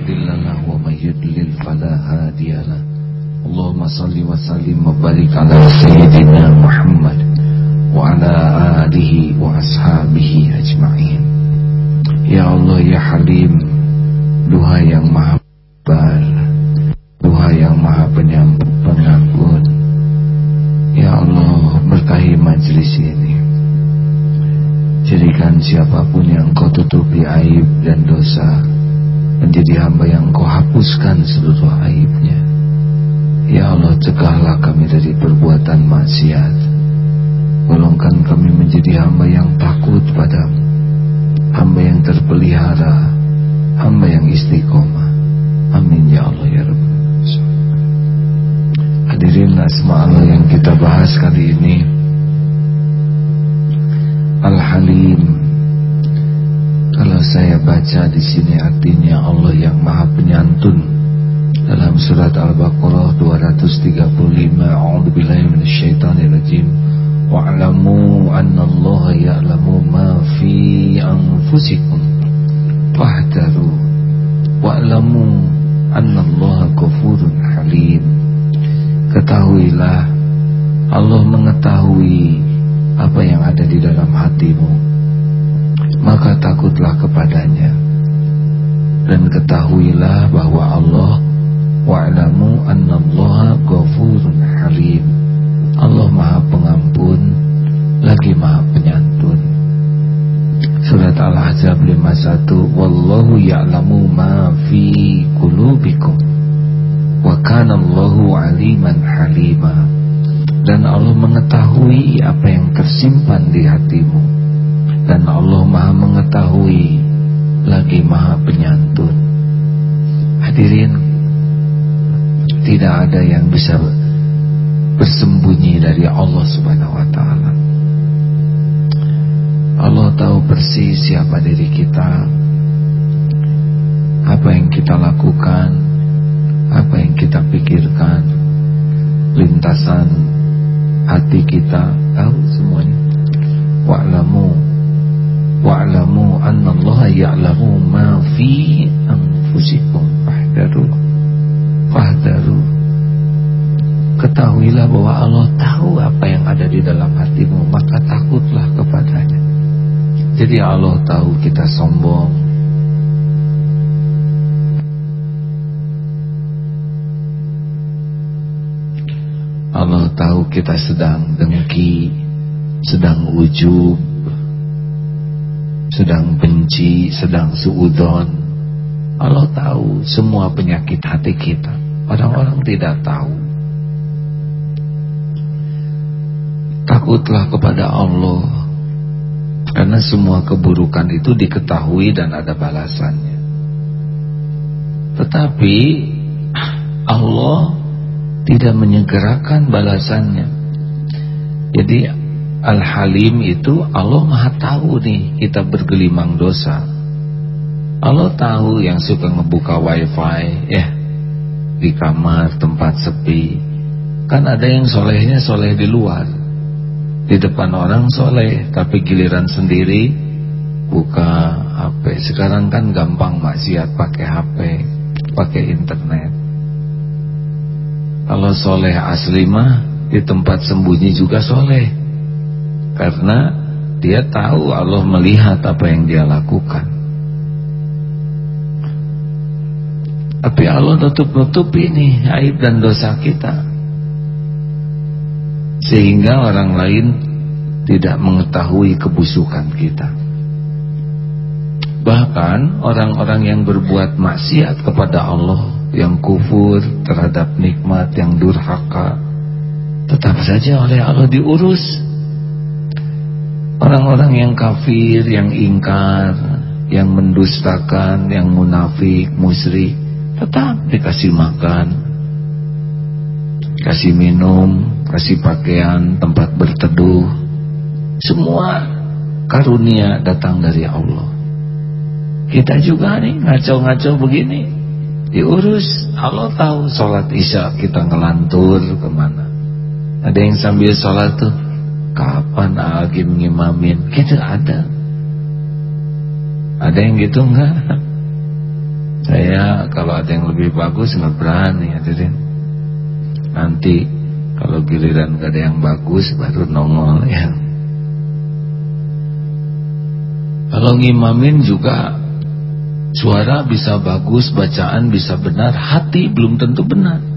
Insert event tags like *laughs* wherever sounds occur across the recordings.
مضل له ومن يضلل فلا هادي له اللهم صل وسلم وبارك على سيدنا محمد وعلى آله وأصحابه أجمعين Ya Allah ya Halim Duha yang maha bar Duha yang maha pengampun Ya Allah berkahi majlis ini Jadikan siapapun yang kau tutupi aib dan dosa Menjadi hamba yang kau hapuskan seluruh aibnya. Ya Allah cegahlah kami dari perbuatan maksiat. Golongkan kami menjadi hamba yang takut padamu. Hamba yang terpelihara. Hamba yang istiqomah. Amin ya Allah ya Rabb. Hadirin asma Allah yang kita bahas kali ini. Al-Halim Kalau saya baca di sini artinya Allah yang Maha Penyantun. Dalam surat Al-Baqarah 235 A'udzubillahi minasyaitonirrajim. Wa'lamu annallaha ya'lamu ma fi anfusikum. Fahdharu wa'lamu annallaha ghafurun halim. Ketahuilah Allah mengetahui apa yang ada di dalam hatimu maka takutlah kepadanya. Dan ketahuilah bahwa Allah wa'lamu annallaha ghafurun halim. Allah maha pengampun lagi maha penyantun. Surat Al-Ahzab 51 Wallahu ya'lamu ma fi qulubikum wa kana Allahu aliman halima. Dan Allah mengetahui apa yang tersimpan di hatimu dan Allah maha mengetahui lagi maha penyantun. Hadirin tidak ada yang bisa bersembunyi dari Allah subhanahu wa ta'ala. Allah tahu persis siapa diri kita apa yang kita lakukan apa yang kita pikirkan lintasan hati kita. Tahu semuanya wa'lamu annallaha ya'lamu ma fi anfusikum. Fahdaru fahdaru. Ketahuilah bahwa Allah tahu apa yang ada di dalam hatimu maka takutlah kepadanya. Jadi Allah tahu kita sombong. Allah tahu kita sedang dengki Sedang ujub Sedang benci Sedang suudon. Allah tahu semua penyakit hati kita. Orang-orang tidak tahu. Takutlah kepada Allah. Karena semua keburukan itu diketahui dan ada balasannya. Tetapi Allah tidak menyegerakan balasannya. Jadi Al-Halim itu Allah Maha tahu nih kita bergelimang dosa. Allah tahu yang suka ngebuka wifi ya di kamar tempat sepi. Kan ada yang solehnya soleh di luar. Di depan orang soleh tapi giliran sendiri buka HP. Sekarang kan gampang maksiat pakai HP, pakai internet. Kalau soleh asli mah di tempat sembunyi juga soleh Karena dia tahu Allah melihat apa yang dia lakukan. Tapi Allah tutup-tutup ini aib dan dosa kita. Sehingga orang lain tidak mengetahui kebusukan kita. Bahkan orang-orang yang berbuat maksiat kepada Allah yang kufur terhadap nikmat yang durhaka tetap saja oleh Allah diurus orang-orang yang kafir yang ingkar yang mendustakan yang munafik musyrik tetap dikasih makan kasih minum kasih pakaian tempat berteduh. Semua karunia datang dari Allah. Kita juga nih ngaco-ngaco begini diurus. Allah tahu sholat isya kita ngelantur ke mana. Ada yang sambil sholat tuh kapan agim ngimamin? Kita ada. Ada yang gitu enggak? *laughs* Saya kalau ada yang lebih bagus nggak berani hadirin. Nanti kalau giliran gak ada yang bagus baru nongol ya. Kalau ngimamin juga suara bisa bagus bacaan bisa benar hati belum tentu benar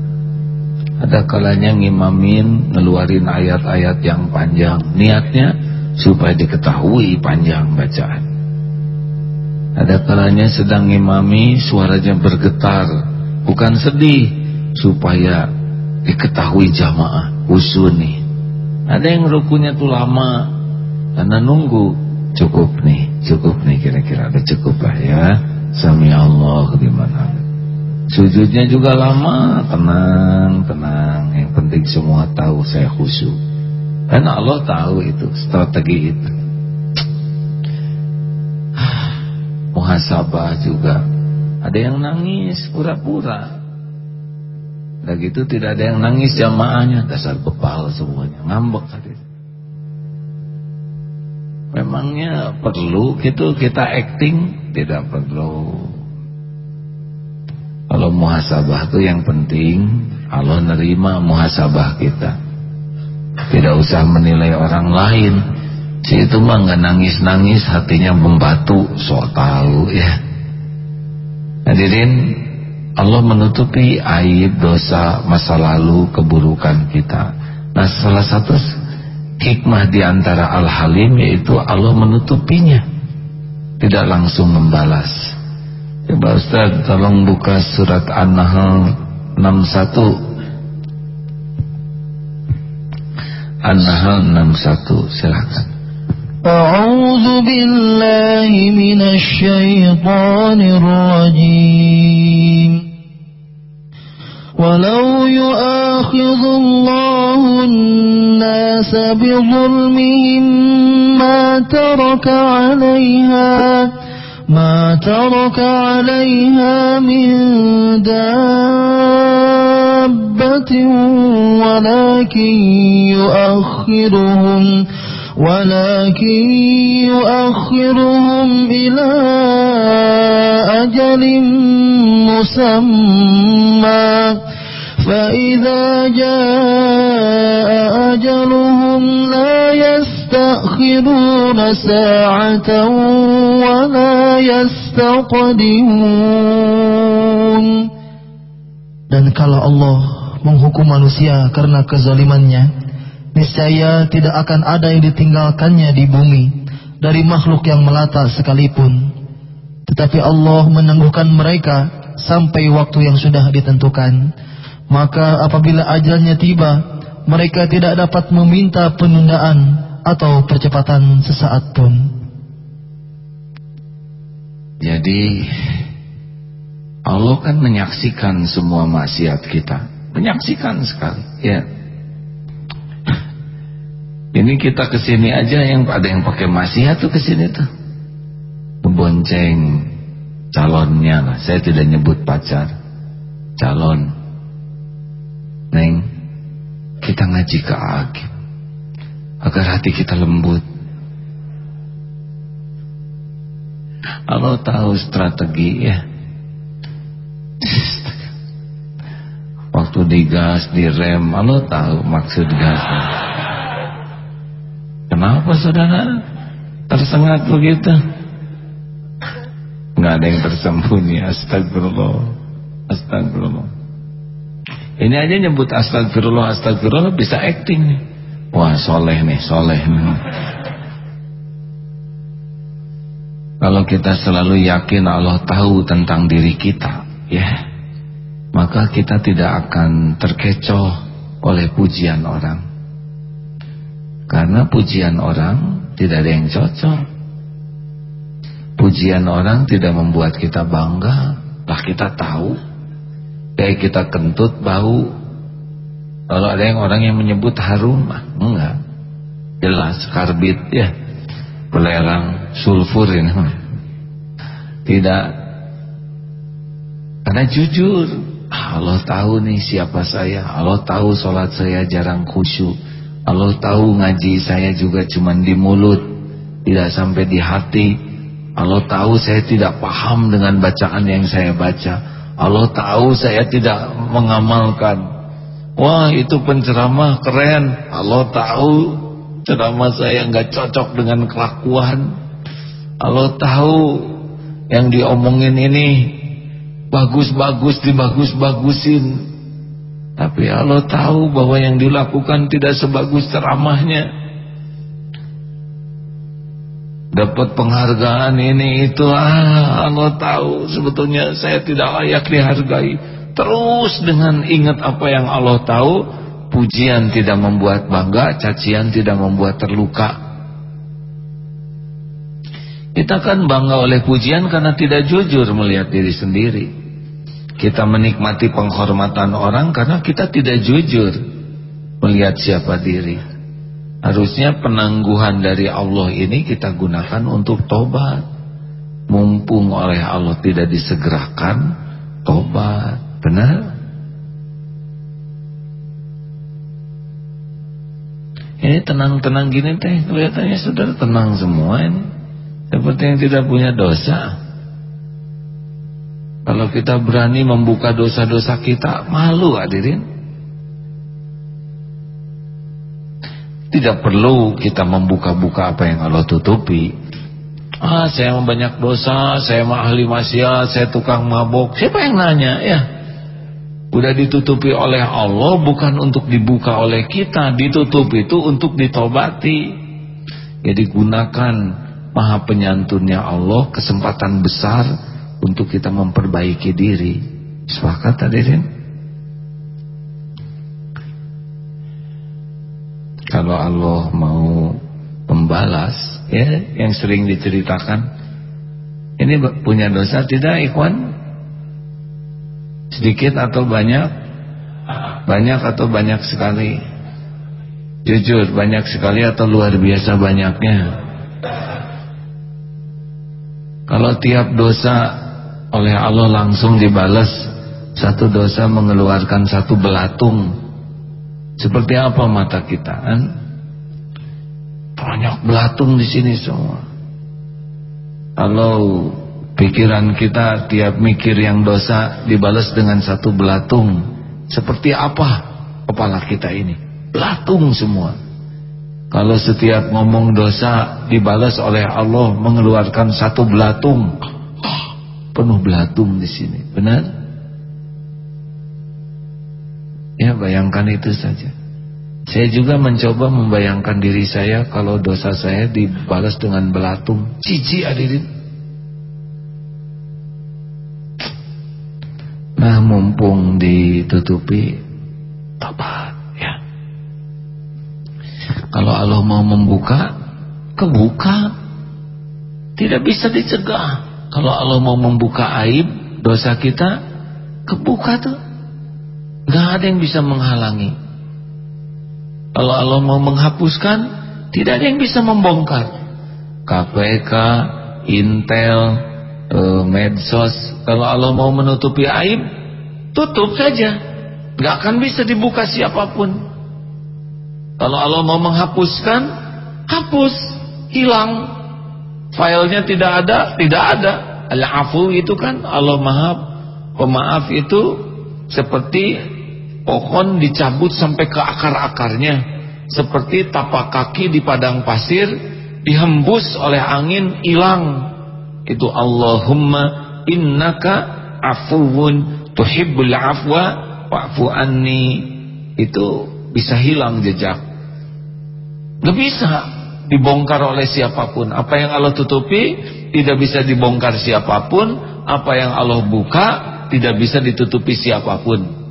ada kalanya ngimamin ngeluarin ayat-ayat yang panjang. Niatnya supaya diketahui panjang bacaan. Ada kalanya sedang imami suaranya bergetar. Bukan sedih Supaya diketahui jamaah Usun nih. Ada yang rukunya tuh lama Karena nunggu. Cukup nih Cukup nih kira-kira. Ada cukup lah ya. Sami Allah di mana Sujudnya juga lama. Tenang Tenang. Yang penting semua tahu saya khusyuk. Karena Allah tahu itu Strategi itu. *sighs* Muhasabah juga. Ada yang nangis pura-pura. Udah gitu tidak ada yang nangis jamaahnya. Dasar bebal semuanya. Ngambek hadir memangnya perlu gitu kita acting? Tidak perlu kalau muhasabah itu yang penting Allah nerima muhasabah kita tidak usah menilai orang lain Si itu mah nggak nangis-nangis hatinya membatu sok tahu ya. Hadirin Allah menutupi aib dosa masa lalu keburukan kita. Nah salah satu hikmah di antara Al-Halim yaitu Allah menutupinya. Tidak langsung membalas. Coba Ustaz tolong buka surat An-Nahl 61. An-Nahl 61 silakan. أعوذ بالله من الشيطان الرجيم ولو يؤاخذ الله الناس بظلمهم ما ترك عليها ما ترك عليها من دابة ولكن يؤخرهم ولكن يؤخرهم إلى أجل مسمى. فإذا جاء أجلهم لا يستأخرون ساعة ولا يستقدمون Dan kalau Allah menghukum manusia karena kezalimannya, niscaya tidak akan ada yang ditinggalkannya di bumi dari makhluk yang melata sekalipun. Tetapi Allah menangguhkan mereka sampai waktu yang sudah ditentukan. Maka apabila ajalnya tiba, mereka tidak dapat meminta penundaan atau percepatan sesaat pun. Jadi Allah kan menyaksikan semua maksiat kita, menyaksikan sekali. Ya, ini kita ke sini aja yang ada yang pakai maksiat tuh ke sini tuh. Membonceng calonnya lah. Saya tidak nyebut pacar. Calon. Neng, kita ngaji ke Agib. Agar hati kita lembut. Allah tahu strategi ya. Waktu digas, direm, Allah tahu maksud gasnya. Kenapa saudara tersengat begitu? Nggak ada yang tersembunyi. Astagfirullah. Astagfirullah. Ini aja nyebut astagfirullah, astagfirullah bisa acting nih. Wah soleh nih, soleh nih. Kalau kita selalu yakin Allah tahu tentang diri kita, ya, maka kita tidak akan terkecoh oleh pujian orang. Karena pujian orang tidak ada yang cocok. Pujian orang tidak membuat kita bangga. Lah kita tahu. Kayak kita kentut bau. Kalau ada yang orang yang menyebut harum, ah, enggak. Jelas karbit ya. Belerang sulfur ini. Tidak. Karena jujur. Allah tahu nih siapa saya. Allah tahu sholat saya jarang khusyuk. Allah tahu ngaji saya juga cuma di mulut Tidak sampai di hati Allah tahu saya tidak paham dengan bacaan yang saya baca Allah tahu saya tidak mengamalkan. Wah itu penceramah keren. Allah tahu ceramah saya nggak cocok dengan kelakuan. Allah tahu yang diomongin ini bagus-bagus dibagus-bagusin. Tapi Allah tahu bahwa yang dilakukan tidak sebagus ceramahnya. Dapat penghargaan ini itu ah Allah tahu sebetulnya saya tidak layak dihargai. Terus dengan ingat apa yang Allah tahu pujian tidak membuat bangga cacian tidak membuat terluka. Kita kan bangga oleh pujian karena tidak jujur melihat diri sendiri. Kita menikmati penghormatan orang karena kita tidak jujur melihat siapa diri Harusnya penangguhan dari Allah ini kita gunakan untuk tobat. Mumpung oleh Allah tidak disegerakan, tobat. Benar? Ini tenang-tenang gini teh, kelihatannya sudah tenang semua ini. Seperti yang tidak punya dosa. Kalau kita berani membuka dosa-dosa kita, malu hadirin. Tidak perlu kita membuka-buka apa yang Allah tutupi. Ah, saya banyak dosa, saya mah ahli maksiat, saya tukang mabok. Siapa yang nanya? Ya. Udah ditutupi oleh Allah bukan untuk dibuka oleh kita, ditutup itu untuk ditobati. Jadi gunakan maha penyantunnya Allah kesempatan besar untuk kita memperbaiki diri. Sepakat hadirin? Kalau Allah mau membalas ya yang sering diceritakan ini punya dosa tidak ikhwan? Sedikit atau banyak? Banyak atau banyak sekali? Jujur banyak sekali atau luar biasa banyaknya? Kalau tiap dosa oleh Allah langsung dibalas satu dosa mengeluarkan satu belatung seperti apa mata kita kan? Banyak belatung di sini semua. Kalau pikiran kita tiap mikir yang dosa dibalas dengan satu belatung, seperti apa kepala kita ini? Belatung semua. Kalau setiap ngomong dosa dibalas oleh Allah mengeluarkan satu belatung, penuh belatung di sini. Benar? Ya bayangkan itu saja. Saya juga mencoba membayangkan diri saya Kalau dosa saya dibalas dengan belatung. Cici hadirin. Nah mumpung ditutupi Tobat ya. Kalau Allah mau membuka Kebuka. Tidak bisa dicegah. Kalau Allah mau membuka aib Dosa kita Kebuka tuh Gak ada yang bisa menghalangi. Kalau Allah mau menghapuskan, tidak ada yang bisa membongkar. KPK, Intel, eh, Medsos, kalau Allah mau menutupi aib, tutup saja. Gak akan bisa dibuka siapa pun. Kalau Allah mau menghapuskan, hapus, hilang. Filenya tidak ada, tidak ada. Al-afu itu kan Allah maha pemaaf itu seperti pohon dicabut sampai ke akar-akarnya. Seperti tapak kaki di padang pasir dihembus oleh angin hilang. Itu Allahumma innaka afuwun tuhibbul afwa wa'fu anni. Itu bisa hilang jejak. Gak bisa dibongkar oleh siapa pun. Apa yang Allah tutupi tidak bisa dibongkar siapa pun. Apa yang Allah buka tidak bisa ditutupi siapa pun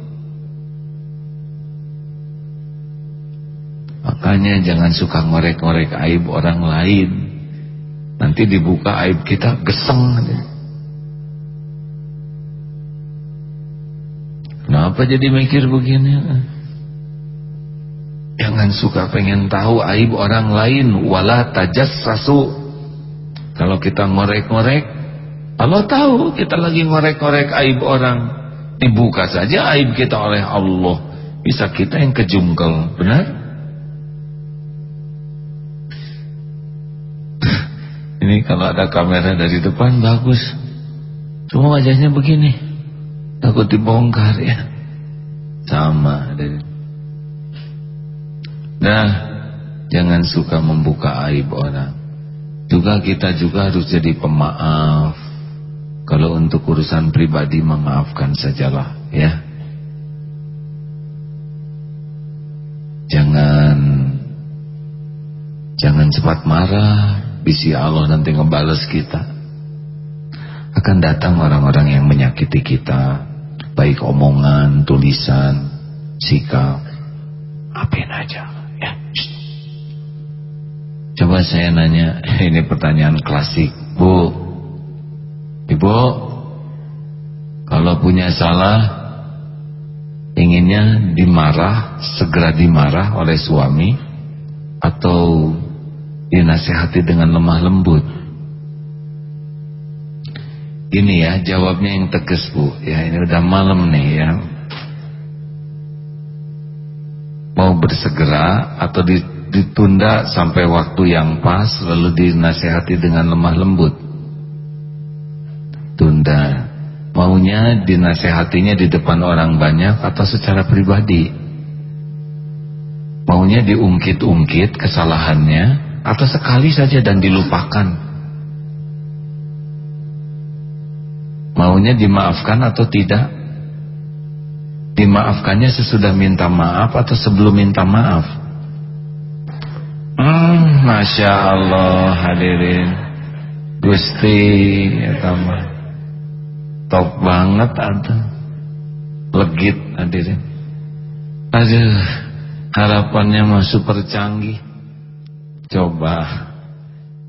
Makanya jangan suka ngorek-ngorek aib orang lain. Nanti dibuka aib kita geseng. Kenapa jadi mikir begini? Jangan suka pengen tahu aib orang lain. Wala sasu. Kalau kita ngorek-ngorek, Allah tahu kita lagi ngorek-ngorek aib orang. Dibuka saja aib kita oleh Allah. Bisa kita yang kejungkel, benar? Ini kalau ada kamera dari depan bagus. Cuma wajahnya begini. takut dibongkar ya. Sama nah jangan suka membuka aib orang. Juga kita juga harus jadi pemaaf. Kalau untuk urusan pribadi memaafkan sajalah ya. Jangan jangan cepat marah bisi Allah nanti ngebales kita. Akan datang orang-orang yang menyakiti kita. Baik omongan, tulisan, sikap. Apain aja ya. Coba saya nanya *laughs* ini pertanyaan klasik. Bu. Ibu kalau punya salah inginnya dimarah segera dimarah oleh suami atau dinasehati dengan lemah lembut. Ini ya jawabnya yang tegas bu. Ya ini udah malam nih ya. Mau bersegera atau ditunda sampai waktu yang pas lalu dinasehati dengan lemah lembut. Tunda. Maunya dinasehatinya di depan orang banyak atau secara pribadi? Maunya diungkit-ungkit kesalahannya atau sekali saja dan dilupakan. Maunya dimaafkan atau tidak? Dimaafkannya sesudah minta maaf atau sebelum minta maaf? Hmm, Masya Allah hadirin. Gusti ya Top banget ada Legit hadirin. Aduh Harapannya mah super canggih Coba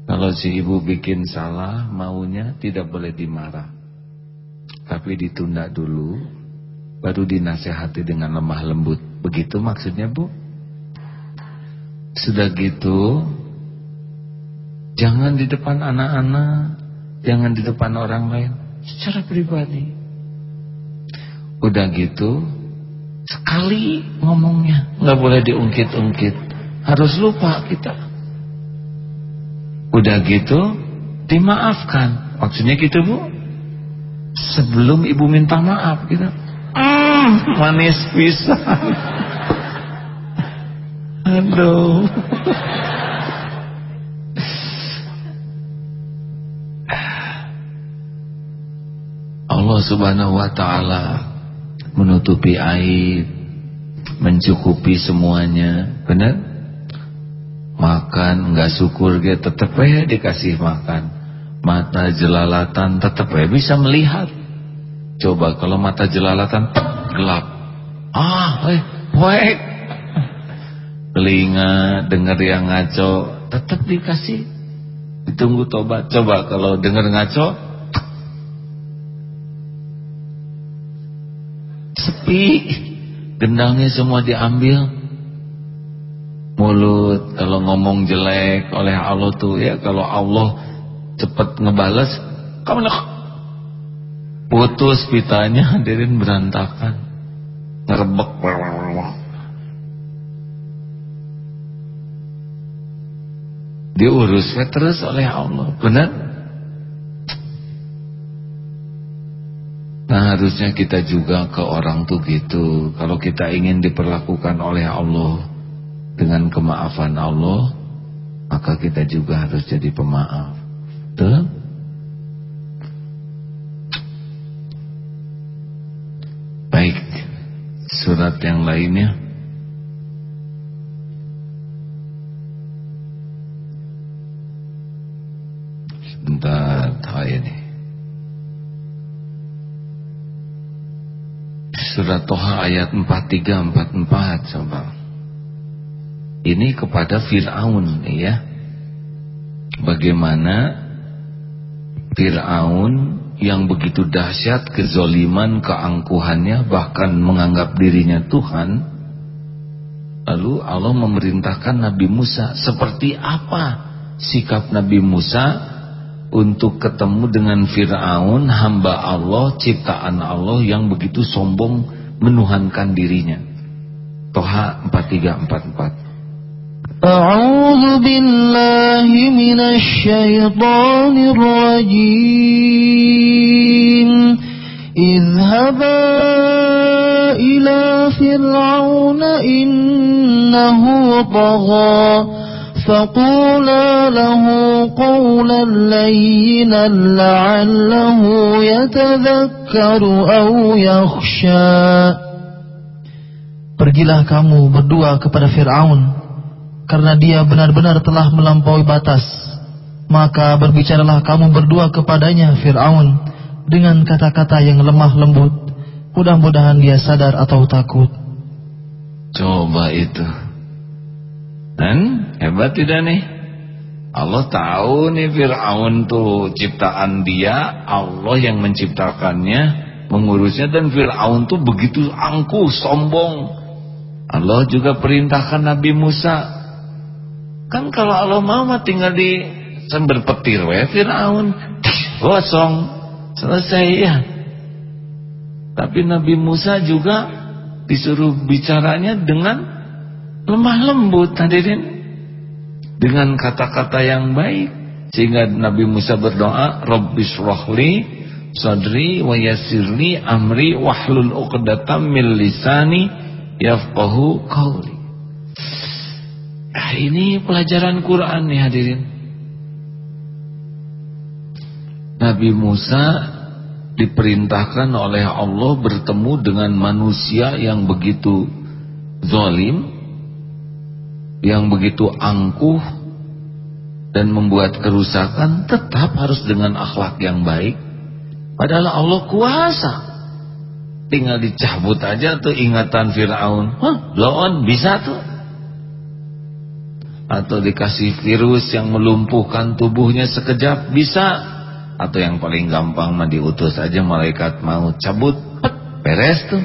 Kalau si ibu bikin salah Maunya tidak boleh dimarah. Tapi ditunda dulu baru dinasehati dengan lemah lembut. Begitu maksudnya bu? Sudah gitu jangan di depan anak-anak jangan di depan orang lain. Secara pribadi. Udah gitu sekali ngomongnya nggak boleh diungkit-ungkit. Harus lupa kita udah gitu dimaafkan maksudnya gitu bu sebelum ibu minta maaf gitu. Mm, manis bisa. *laughs* Aduh. Allah Subhanahu wa taala menutupi aib, mencukupi semuanya. Benar? Makan enggak syukur dia tetap ya dikasih makan. Mata jelalatan tetap ya bisa melihat. Coba kalau mata jelalatan gelap. Ah eh poek. Telinga dengar yang ngaco tetap dikasih. Ditunggu tobat. Coba kalau dengar ngaco sepi. Gendangnya semua diambil mulut kalau ngomong jelek oleh Allah tuh ya kalau Allah cepat ngebales kamu nak putus pitanya *laughs* hadirin berantakan. Ngerebek diurusnya terus oleh Allah benar? Nah harusnya kita juga ke orang tuh gitu. Kalau kita ingin diperlakukan oleh Allah dengan kemaafan Allah maka kita juga harus jadi pemaaf Betul? Baik, surat yang lainnya. Sebentar, ini. Surat Toha ayat 4344 coba. Ini kepada Fir'aun ya. Bagaimana Fir'aun yang begitu dahsyat kezoliman, keangkuhannya bahkan menganggap dirinya Tuhan. Lalu Allah memerintahkan Nabi Musa seperti apa sikap Nabi Musa untuk ketemu dengan Fir'aun hamba Allah, ciptaan Allah yang begitu sombong menuhankan dirinya? Toha 4344 أعوذ بالله من الشيطان الرجيم. اذهبا إلى فرعون إنه طغى فقولا له قولا لينا لعله يتذكر أو يخشى. Pergilah kamu berdua kepada Fir'aun. Karena dia benar-benar telah melampaui batas. Maka berbicaralah kamu berdua kepadanya Fir'aun Dengan kata-kata yang lemah lembut. Mudah-mudahan dia sadar atau takut. Coba itu. Dan hebat tidak nih? Allah tahu nih Fir'aun tuh ciptaan dia Allah yang menciptakannya Mengurusnya dan Fir'aun tuh begitu angkuh, sombong. Allah juga perintahkan Nabi Musa. Kan kalau Allah mau mah tinggal di sumber petir we Firaun gosong selesai ya. Tapi Nabi Musa juga disuruh bicaranya dengan lemah lembut hadirin. Dengan kata-kata yang baik sehingga Nabi Musa berdoa Rabbis rohli sadri wa yassirli amri wahlul 'uqdatam min lisani yafqahu qawli. Ah, ini pelajaran Quran nih hadirin. Nabi Musa diperintahkan oleh Allah bertemu dengan manusia yang begitu zalim, yang begitu angkuh dan membuat kerusakan tetap harus dengan akhlak yang baik. Padahal Allah kuasa tinggal dicabut aja tuh ingatan Fir'aun Hah, bisa tuh atau dikasih virus yang melumpuhkan tubuhnya sekejap bisa. Atau yang paling gampang mah diutus aja malaikat mau cabut pet, beres tuh.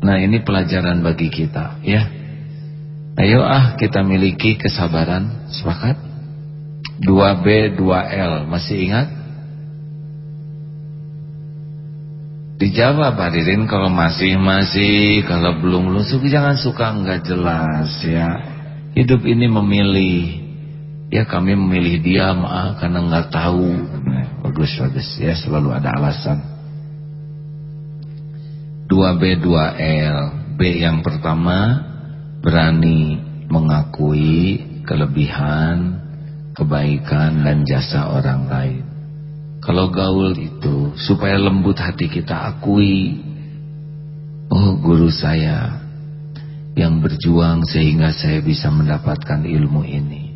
Nah ini pelajaran bagi kita ya. Ayo ah kita miliki kesabaran. Sepakat? 2B 2L masih ingat? Dijawab hadirin kalau masih-masih Kalau belum suka jangan suka nggak jelas ya Hidup ini memilih. Ya kami memilih dia maaf karena nggak tahu. Nah, Bagus bagus ya selalu ada alasan. 2B 2L B yang pertama Berani mengakui kelebihan Kebaikan dan jasa orang lain. Kalau gaul itu supaya lembut hati kita akui Oh guru saya yang berjuang sehingga saya bisa mendapatkan ilmu ini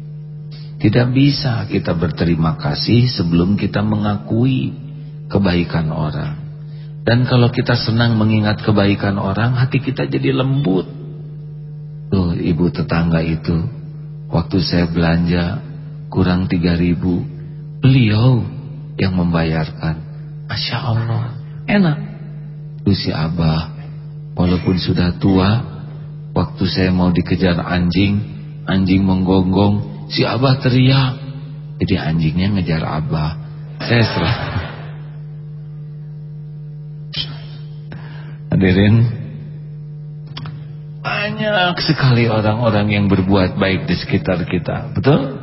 Tidak bisa kita berterima kasih sebelum kita mengakui kebaikan orang Dan kalau kita senang mengingat kebaikan orang hati kita jadi lembut Tuh ibu tetangga itu Waktu saya belanja kurang 3000 Beliau yang membayarkan. Masya Allah, enak. Itu si Abah, walaupun sudah tua, waktu saya mau dikejar anjing, anjing menggonggong, si Abah teriak. Jadi anjingnya ngejar Abah. Saya serah. Hadirin, banyak sekali orang-orang yang berbuat baik di sekitar kita, betul?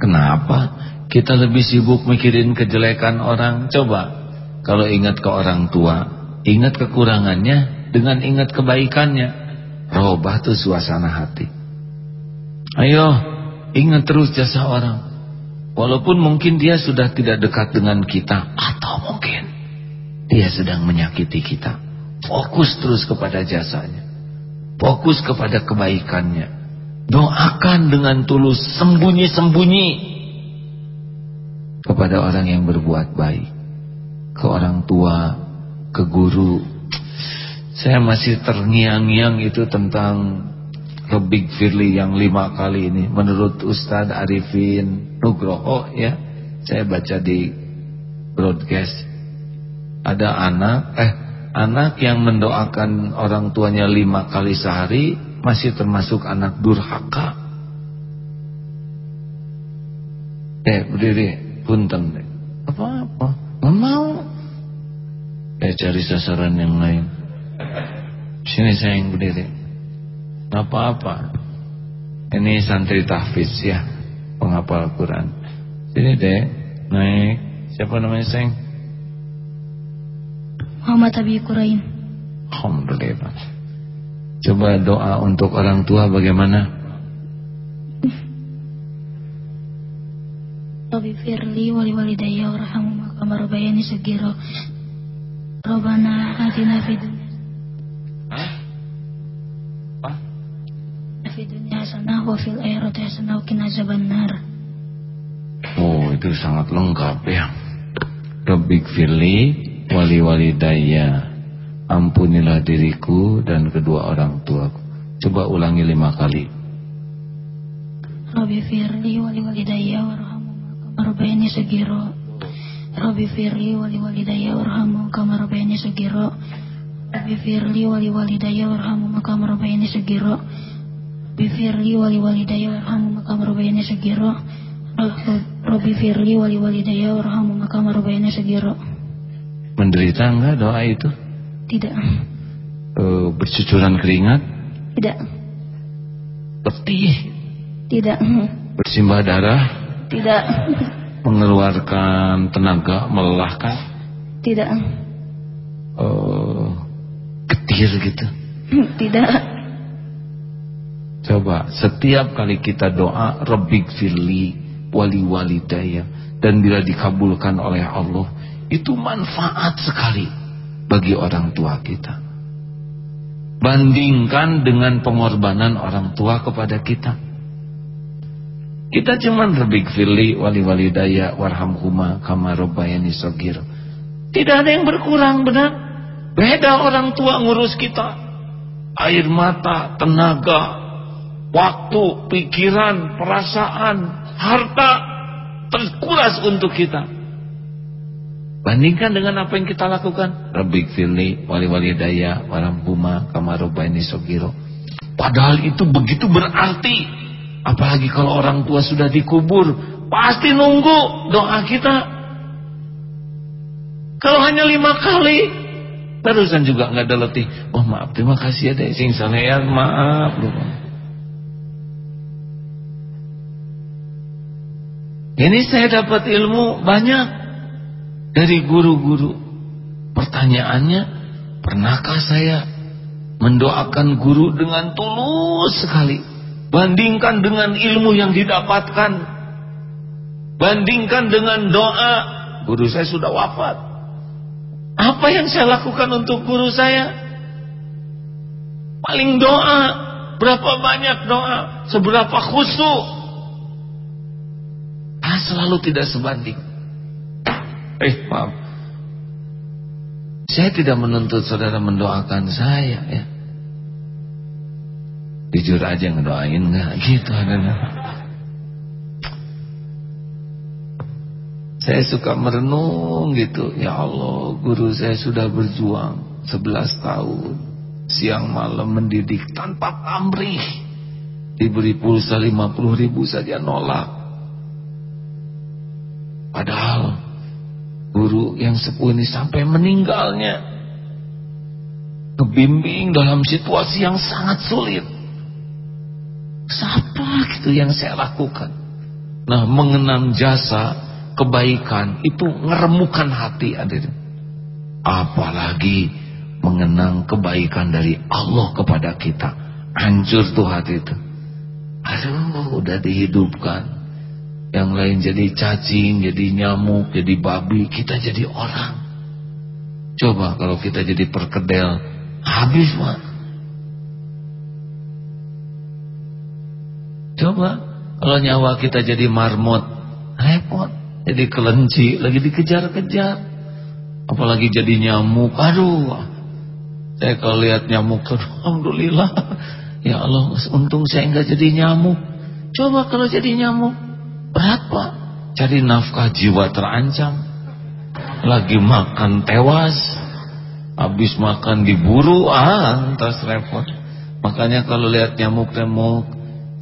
Kenapa? Kita lebih sibuk mikirin kejelekan orang. Coba kalau ingat ke orang tua, ingat kekurangannya dengan ingat kebaikannya. Robah tuh suasana hati. Ayo, ingat terus jasa orang. Walaupun mungkin dia sudah tidak dekat dengan kita atau mungkin dia sedang menyakiti kita. Fokus terus kepada jasanya. Fokus kepada kebaikannya. Doakan dengan tulus, sembunyi-sembunyi kepada orang yang berbuat baik ke orang tua ke guru saya masih terngiang-ngiang itu tentang Robik Firly yang lima kali ini. Menurut Ustadz Arifin Nugroho ya saya baca di broadcast. Ada anak eh anak yang mendoakan orang tuanya lima kali sehari masih termasuk anak durhaka. Eh berdiri punten apa-apa? Nggak mau. Ya cari sasaran yang lain sini saya yang berdiri apa-apa ini santri tahfiz ya penghafal Quran sini deh naik siapa namanya sayang Muhammad Abi Qurain. Alhamdulillah. Coba doa untuk orang tua bagaimana? Rabbi firli wali walidayya warhamhuma kama rabbayani saghira. Rabbana atina fid dunya Hah? Apa? fid dunya hasanah wa fil akhirati hasanah wa qina azabannar. Oh, itu sangat lengkap ya. Rabbik firli wali walidayya. Ampunilah diriku dan kedua orang tuaku. Coba ulangi lima kali. Rabbi firli wali walidayya warhamhuma kama rabbayani saghira. Rabbi firli wali walidayya warhamhuma kama rabbayani saghira. Rabbi firli wali walidayya warhamhuma kama rabbayani. Rabbi firli wali walidayya warhamhuma kama rabbayani saghira. Rabbi firli wali walidayya warhamhuma kama rabbayani saghira. Menderita enggak doa itu? Tidak. Eh, bercucuran keringat? Tidak. Letih? Tidak. Bersimbah darah? Tidak. Mengeluarkan tenaga melelahkan? Tidak. Eh, getir gitu? Tidak. Coba setiap kali kita doa Rabbik firli wali walidayya dan bila dikabulkan oleh Allah itu manfaat sekali bagi orang tua kita. Bandingkan dengan pengorbanan orang tua kepada kita. Kita cuman Rabbik firli wali walidayya warhamhuma kama rabbayani shagir. Tidak ada yang berkurang benar. Beda orang tua ngurus kita. Air mata, tenaga, waktu, pikiran, perasaan, harta terkuras untuk kita. Bandingkan dengan apa yang kita lakukan. Rabbik firli wali walidayya warhamhuma kama rabbayani shagiro. Padahal itu begitu berarti. Apalagi kalau orang tua sudah dikubur, pasti nunggu doa kita. Kalau hanya lima kali, terusan juga nggak ada letih. Oh maaf, terima kasih ya deh, sing salean maaf. Ini saya dapat ilmu banyak dari guru-guru. Pertanyaannya, pernahkah saya mendoakan guru dengan tulus sekali? Bandingkan dengan ilmu yang didapatkan. Bandingkan dengan doa. Guru saya sudah wafat. Apa yang saya lakukan untuk guru saya? Paling doa. Berapa banyak doa? Seberapa khusyuk? Ah, selalu tidak sebanding. Eh, maaf. Saya tidak menuntut saudara mendoakan saya ya. Jujur aja ngedoain nggak gitu adanya. Saya suka merenung gitu. Ya Allah, guru saya sudah berjuang 11 tahun. Siang malam mendidik tanpa pamrih. Diberi pulsa 50 ribu saja nolak. Padahal guru yang sepuh ini sampai meninggalnya. Kebimbing dalam situasi yang sangat sulit. Siapa gitu yang saya lakukan? Nah, mengenang jasa kebaikan itu ngeremukan hati adik. Apalagi mengenang kebaikan dari Allah kepada kita. Hancur tuh hati itu. Aduh, udah dihidupkan. Yang lain jadi cacing, jadi nyamuk, jadi babi, kita jadi orang. Coba kalau kita jadi perkedel, habis mah. Coba kalau nyawa kita jadi marmot, repot. Jadi kelenci, lagi dikejar-kejar. Apalagi jadi nyamuk, aduh. Saya kalau lihat nyamuk, *laughs* alhamdulillah. Ya Allah, untung saya enggak jadi nyamuk. Coba kalau jadi nyamuk, berat pak. Cari nafkah jiwa terancam. Lagi makan tewas. Habis makan diburu, ah, entas repot. Makanya kalau lihat nyamuk-nyamuk,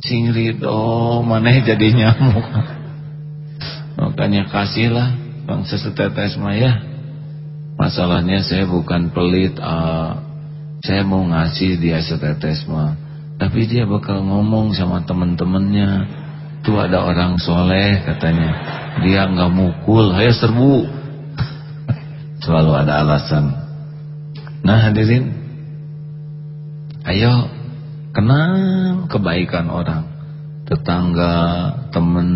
sing ridho, maneh jadi nyamuk. *laughs* Makanya kasihlah bang sesetetes maya. Masalahnya saya bukan pelit, uh, saya mau ngasih dia setetes mah. Tapi dia bakal ngomong sama temen-temennya. Tuh ada orang soleh katanya. Dia nggak mukul, ayo serbu. *laughs* Selalu ada alasan. Nah hadirin, ayo kenal kebaikan orang, tetangga, teman,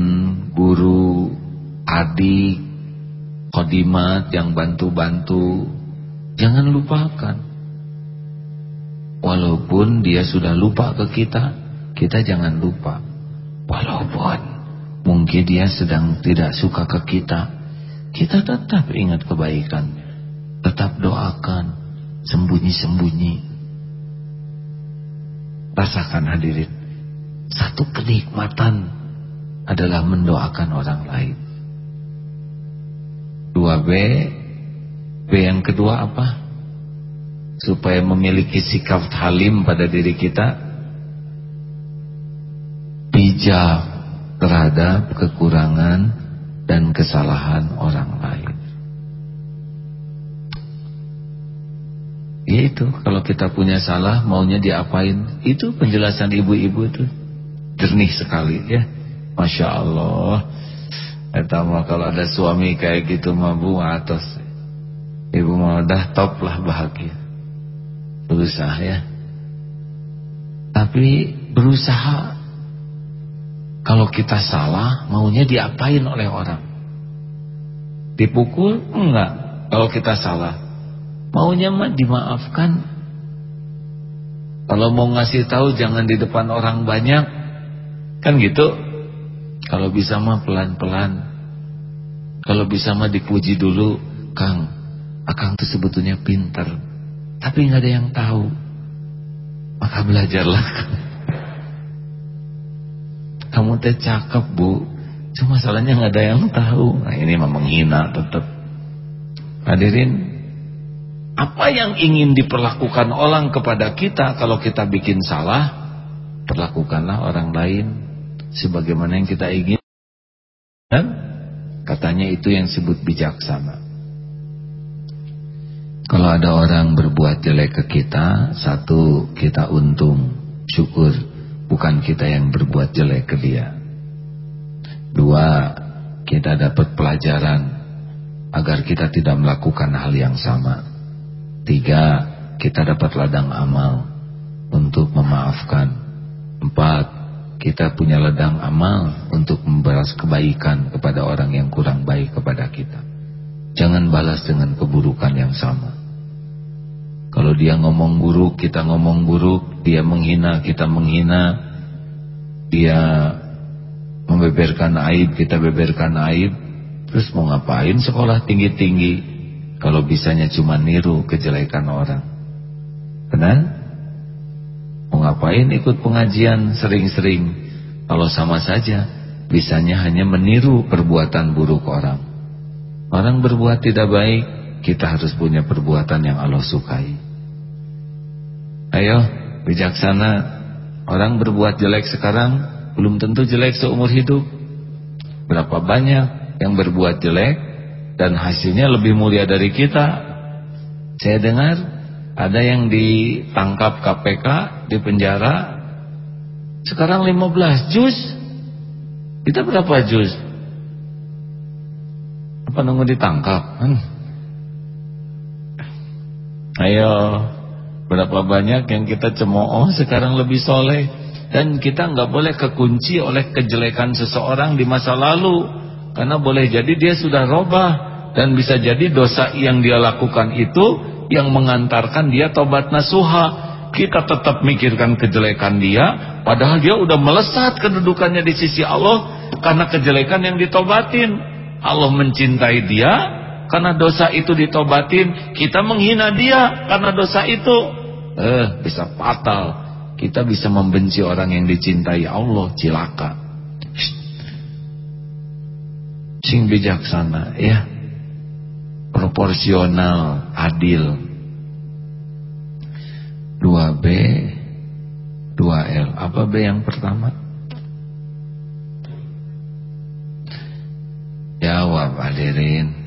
guru, adik, kodimat yang bantu-bantu, jangan lupakan. Walaupun dia sudah lupa ke kita, kita jangan lupa. Walaupun mungkin dia sedang tidak suka ke kita, kita tetap ingat kebaikannya. Tetap doakan, sembunyi-sembunyi. Rasakan hadirin, satu kenikmatan adalah mendoakan orang lain. 2B B yang kedua apa? Supaya memiliki sikap halim pada diri kita Bijak terhadap kekurangan dan kesalahan orang lain Ya itu kalau kita punya salah maunya diapain Itu penjelasan ibu-ibu itu Jernih sekali ya Masya Allah Eta mah kalau ada suami kayak gitu mah bu atas. Ibu mah udah top lah bahagia. Berusaha ya. Tapi berusaha kalau kita salah maunya diapain oleh orang? Dipukul? Enggak. Kalau kita salah maunya mah dimaafkan. Kalau mau ngasih tahu jangan di depan orang banyak. Kan gitu. Kalau bisa mah pelan-pelan. Kalau bisa mah dipuji dulu, Kang. Akang tuh sebetulnya pintar. Tapi nggak ada yang tahu. Maka belajarlah. *laughs* Kamu teh cakep, Bu. Cuma masalahnya nggak ada yang tahu. Nah, ini mah menghina tetap. Hadirin, apa yang ingin diperlakukan orang kepada kita kalau kita bikin salah, perlakukanlah orang lain sebagaimana yang kita ingin. Dan katanya itu yang disebut bijaksana. Kalau ada orang berbuat jelek ke kita, satu kita untung, syukur, bukan kita yang berbuat jelek ke dia. Dua, kita dapat pelajaran agar kita tidak melakukan hal yang sama. Tiga, kita dapat ladang amal untuk memaafkan. Empat, kita punya ledang amal untuk membalas kebaikan kepada orang yang kurang baik kepada kita. Jangan balas dengan keburukan yang sama. Kalau dia ngomong buruk, kita ngomong buruk, dia menghina, kita menghina, dia membeberkan aib, kita beberkan aib, terus mau ngapain sekolah tinggi-tinggi? Kalau bisanya cuma niru kejelekan orang. Benar? Mau ngapain ikut pengajian sering-sering? Kalau sama saja Bisanya hanya meniru perbuatan buruk orang. Orang berbuat tidak baik Kita harus punya perbuatan yang Allah sukai Ayo bijaksana Orang berbuat jelek sekarang Belum tentu jelek seumur hidup Berapa banyak yang berbuat jelek Dan hasilnya lebih mulia dari kita Saya dengar ada yang ditangkap KPK, di penjara. Sekarang 15 juz. Kita berapa juz? Apa nunggu ditangkap? Hmm. Ayo, berapa banyak yang kita cemooh sekarang lebih soleh. Dan kita nggak boleh kekunci oleh kejelekan seseorang di masa lalu. Karena boleh jadi dia sudah robah. Dan bisa jadi dosa yang dia lakukan itu yang mengantarkan dia tobat nasuha. Kita tetap mikirkan kejelekan dia, padahal dia udah melesat kedudukannya di sisi Allah karena kejelekan yang ditobatin. Allah mencintai dia karena dosa itu ditobatin, kita menghina dia karena dosa itu. Eh, bisa fatal. Kita bisa membenci orang yang dicintai Allah, cilaka. Sing bijaksana, ya proporsional, adil. 2B, 2L. Apa B yang pertama? Jawab hadirin.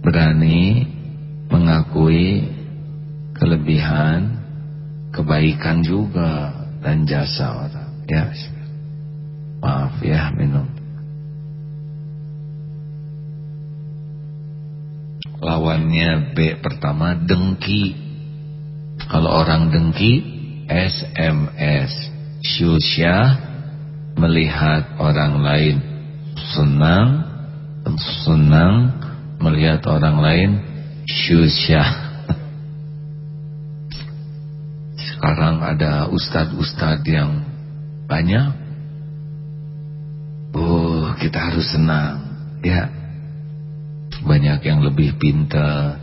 Berani mengakui kelebihan, kebaikan juga dan jasa orang. Ya, maaf ya minum. lawannya B pertama dengki kalau orang dengki SMS syusyah melihat orang lain senang senang melihat orang lain syusyah sekarang ada ustad-ustad yang banyak. Oh kita harus senang ya. Banyak yang lebih pintar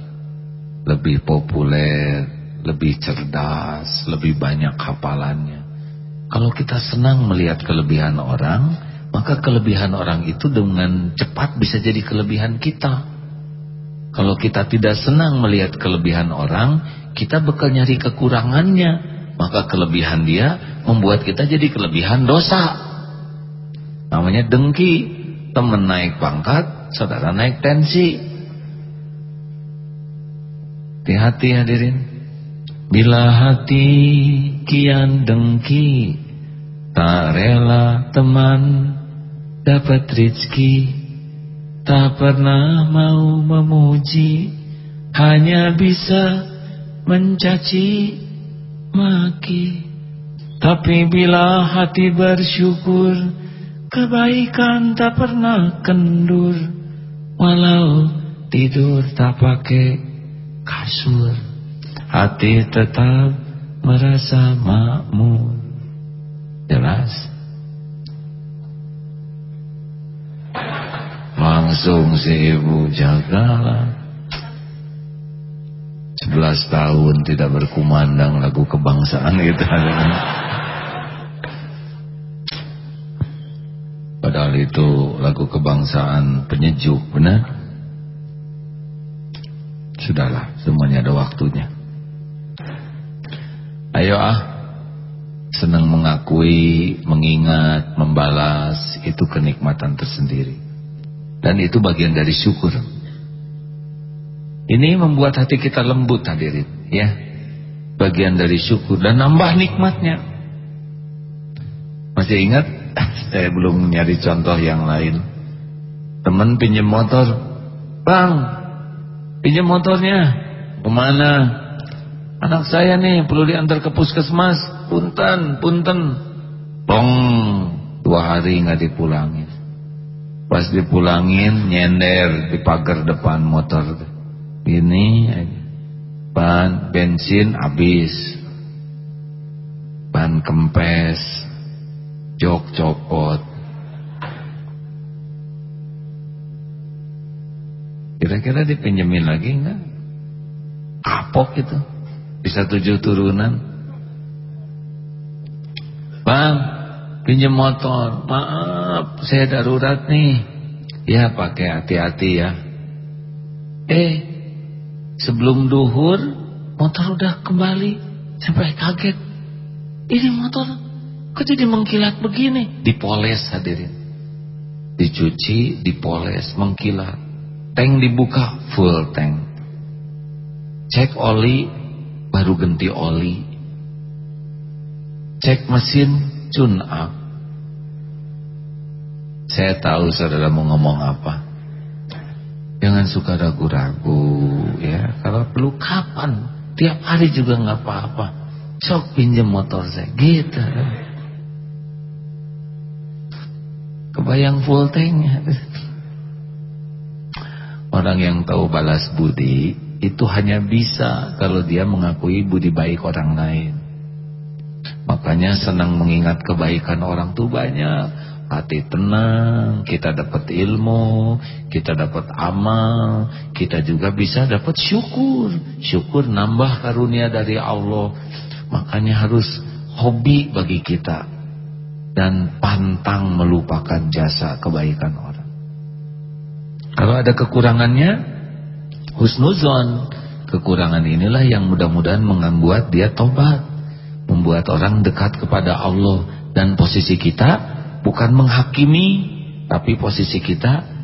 lebih populer lebih cerdas lebih banyak hafalannya. Kalau kita senang melihat kelebihan orang maka kelebihan orang itu dengan cepat bisa jadi kelebihan kita kalau kita tidak senang melihat kelebihan orang kita bakal nyari kekurangannya maka kelebihan dia membuat kita jadi kelebihan dosa namanya dengki teman naik pangkat saudara naik tensi. Hati-hati hadirin. Bila hati kian dengki, tak rela teman dapat rizki, tak pernah mau memuji, hanya bisa mencaci maki. Tapi bila hati bersyukur, kebaikan tak pernah kendur. Walau tidur tak pakai kasur Hati tetap merasa makmur Jelas Langsung si ibu jagalah 11 tahun tidak berkumandang lagu kebangsaan gitu Padahal itu lagu kebangsaan penyejuk, benar? Sudahlah, semuanya ada waktunya. Ayo ah, senang mengakui, mengingat, membalas, itu kenikmatan tersendiri. Dan itu bagian dari syukur. Ini membuat hati kita lembut hadirin, ya. Bagian dari syukur dan nambah nikmatnya. Masih ingat? *laughs* Saya belum nyari contoh yang lain. Teman pinjam motor. Bang pinjam motornya. Ke mana? Anak saya nih perlu diantar ke puskesmas. Punten punten. Bong dua hari nggak dipulangin pas dipulangin nyender di pagar depan motor ini ban bensin habis. Ban kempes jok copot. Kira-kira dipinjemin lagi enggak? Kapok itu. Bisa tujuh turunan. Bang pinjem motor maaf saya darurat nih ya pakai hati-hati ya eh sebelum duhur motor udah kembali sampai kaget ini motor Kok jadi mengkilat begini? Dipoles hadirin. Dicuci, dipoles, mengkilat. Tank dibuka, full tank. Cek oli, baru ganti oli. Cek mesin, tune up. Saya tahu saudara mau ngomong apa. Jangan suka ragu-ragu ya. Kalau perlu kapan? Tiap hari juga nggak apa-apa. Sok pinjam motor saya. Gitu. Kebayang full tanknya. Orang yang tahu balas budi itu hanya bisa kalau dia mengakui budi baik orang lain. Makanya senang mengingat kebaikan orang tuh banyak. Hati tenang, kita dapat ilmu, kita dapat amal, kita juga bisa dapat syukur. Syukur nambah karunia dari Allah. Makanya harus hobi bagi kita dan pantang melupakan jasa kebaikan orang. Kalau ada kekurangannya, husnuzon. Kekurangan inilah yang mudah-mudahan membuat dia tobat, membuat orang dekat kepada Allah dan posisi kita bukan menghakimi, tapi posisi kita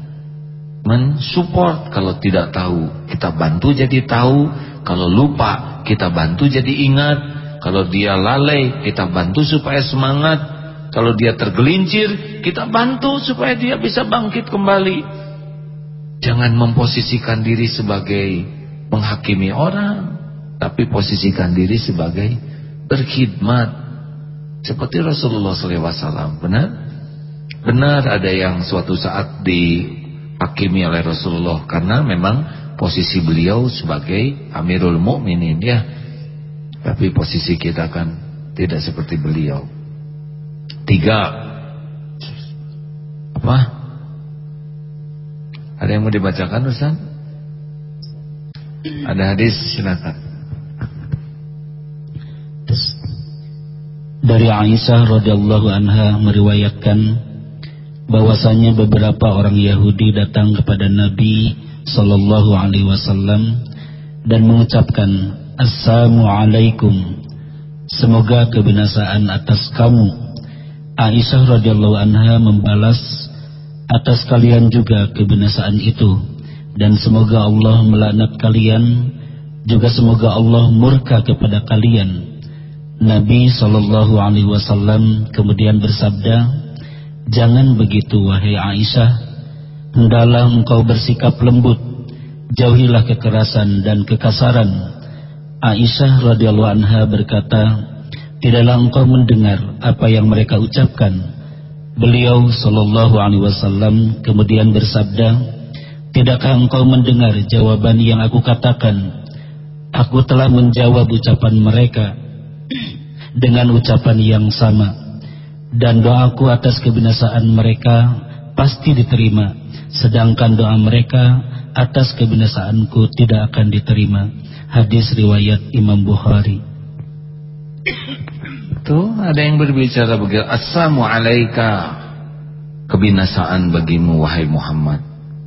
mensupport kalau tidak tahu, kita bantu jadi tahu, kalau lupa kita bantu jadi ingat, kalau dia lalai kita bantu supaya semangat, kalau dia tergelincir, kita bantu supaya dia bisa bangkit kembali. Jangan memposisikan diri sebagai menghakimi orang, tapi posisikan diri sebagai berkhidmat. Seperti Rasulullah SAW, benar? Benar ada yang suatu saat dihakimi oleh Rasulullah karena memang posisi beliau sebagai Amirul Mukminin ya. Tapi posisi kita kan tidak seperti beliau. Tiga. Apa? Ada yang mau dibacakan Ustaz? Ada hadis silakan. Dari Aisyah radhiyallahu anha meriwayatkan bahwasanya beberapa orang Yahudi datang kepada Nabi sallallahu alaihi wasallam dan mengucapkan assalamu alaikum semoga kebinasaan atas kamu. Aisyah radhiyallahu anha membalas atas kalian juga kebinasaan itu. Dan semoga Allah melaknat kalian juga semoga Allah murka kepada kalian. Nabi Shallallahu Alaihi Wasallam kemudian bersabda, jangan begitu wahai Aisyah, hendaklah engkau bersikap lembut, jauhilah kekerasan dan kekasaran. Aisyah radhiyallahu anha berkata, tidaklah engkau mendengar apa yang mereka ucapkan. Beliau Shallallahu Alaihi Wasallam kemudian bersabda, tidakkah engkau mendengar jawaban yang aku katakan? Aku telah menjawab ucapan mereka *clears throat* dengan ucapan yang sama dan doaku atas kebinasaan mereka pasti diterima. Sedangkan doa mereka atas kebinasaanku tidak akan diterima. Hadis riwayat Imam Bukhari. Tuh ada yang berbicara begitu. Assalamu alaika. Kebinasaan bagimu wahai Muhammad.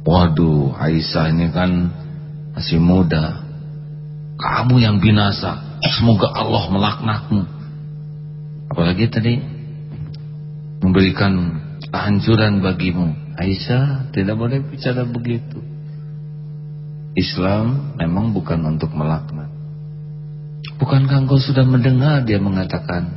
Waduh Aisyah ini kan masih muda. Kamu yang binasa. Semoga Allah melaknatmu. Apalagi tadi memberikan kehancuran bagimu. Aisyah tidak boleh bicara begitu. Islam memang bukan untuk melaknat. Bukankah engkau sudah mendengar dia mengatakan?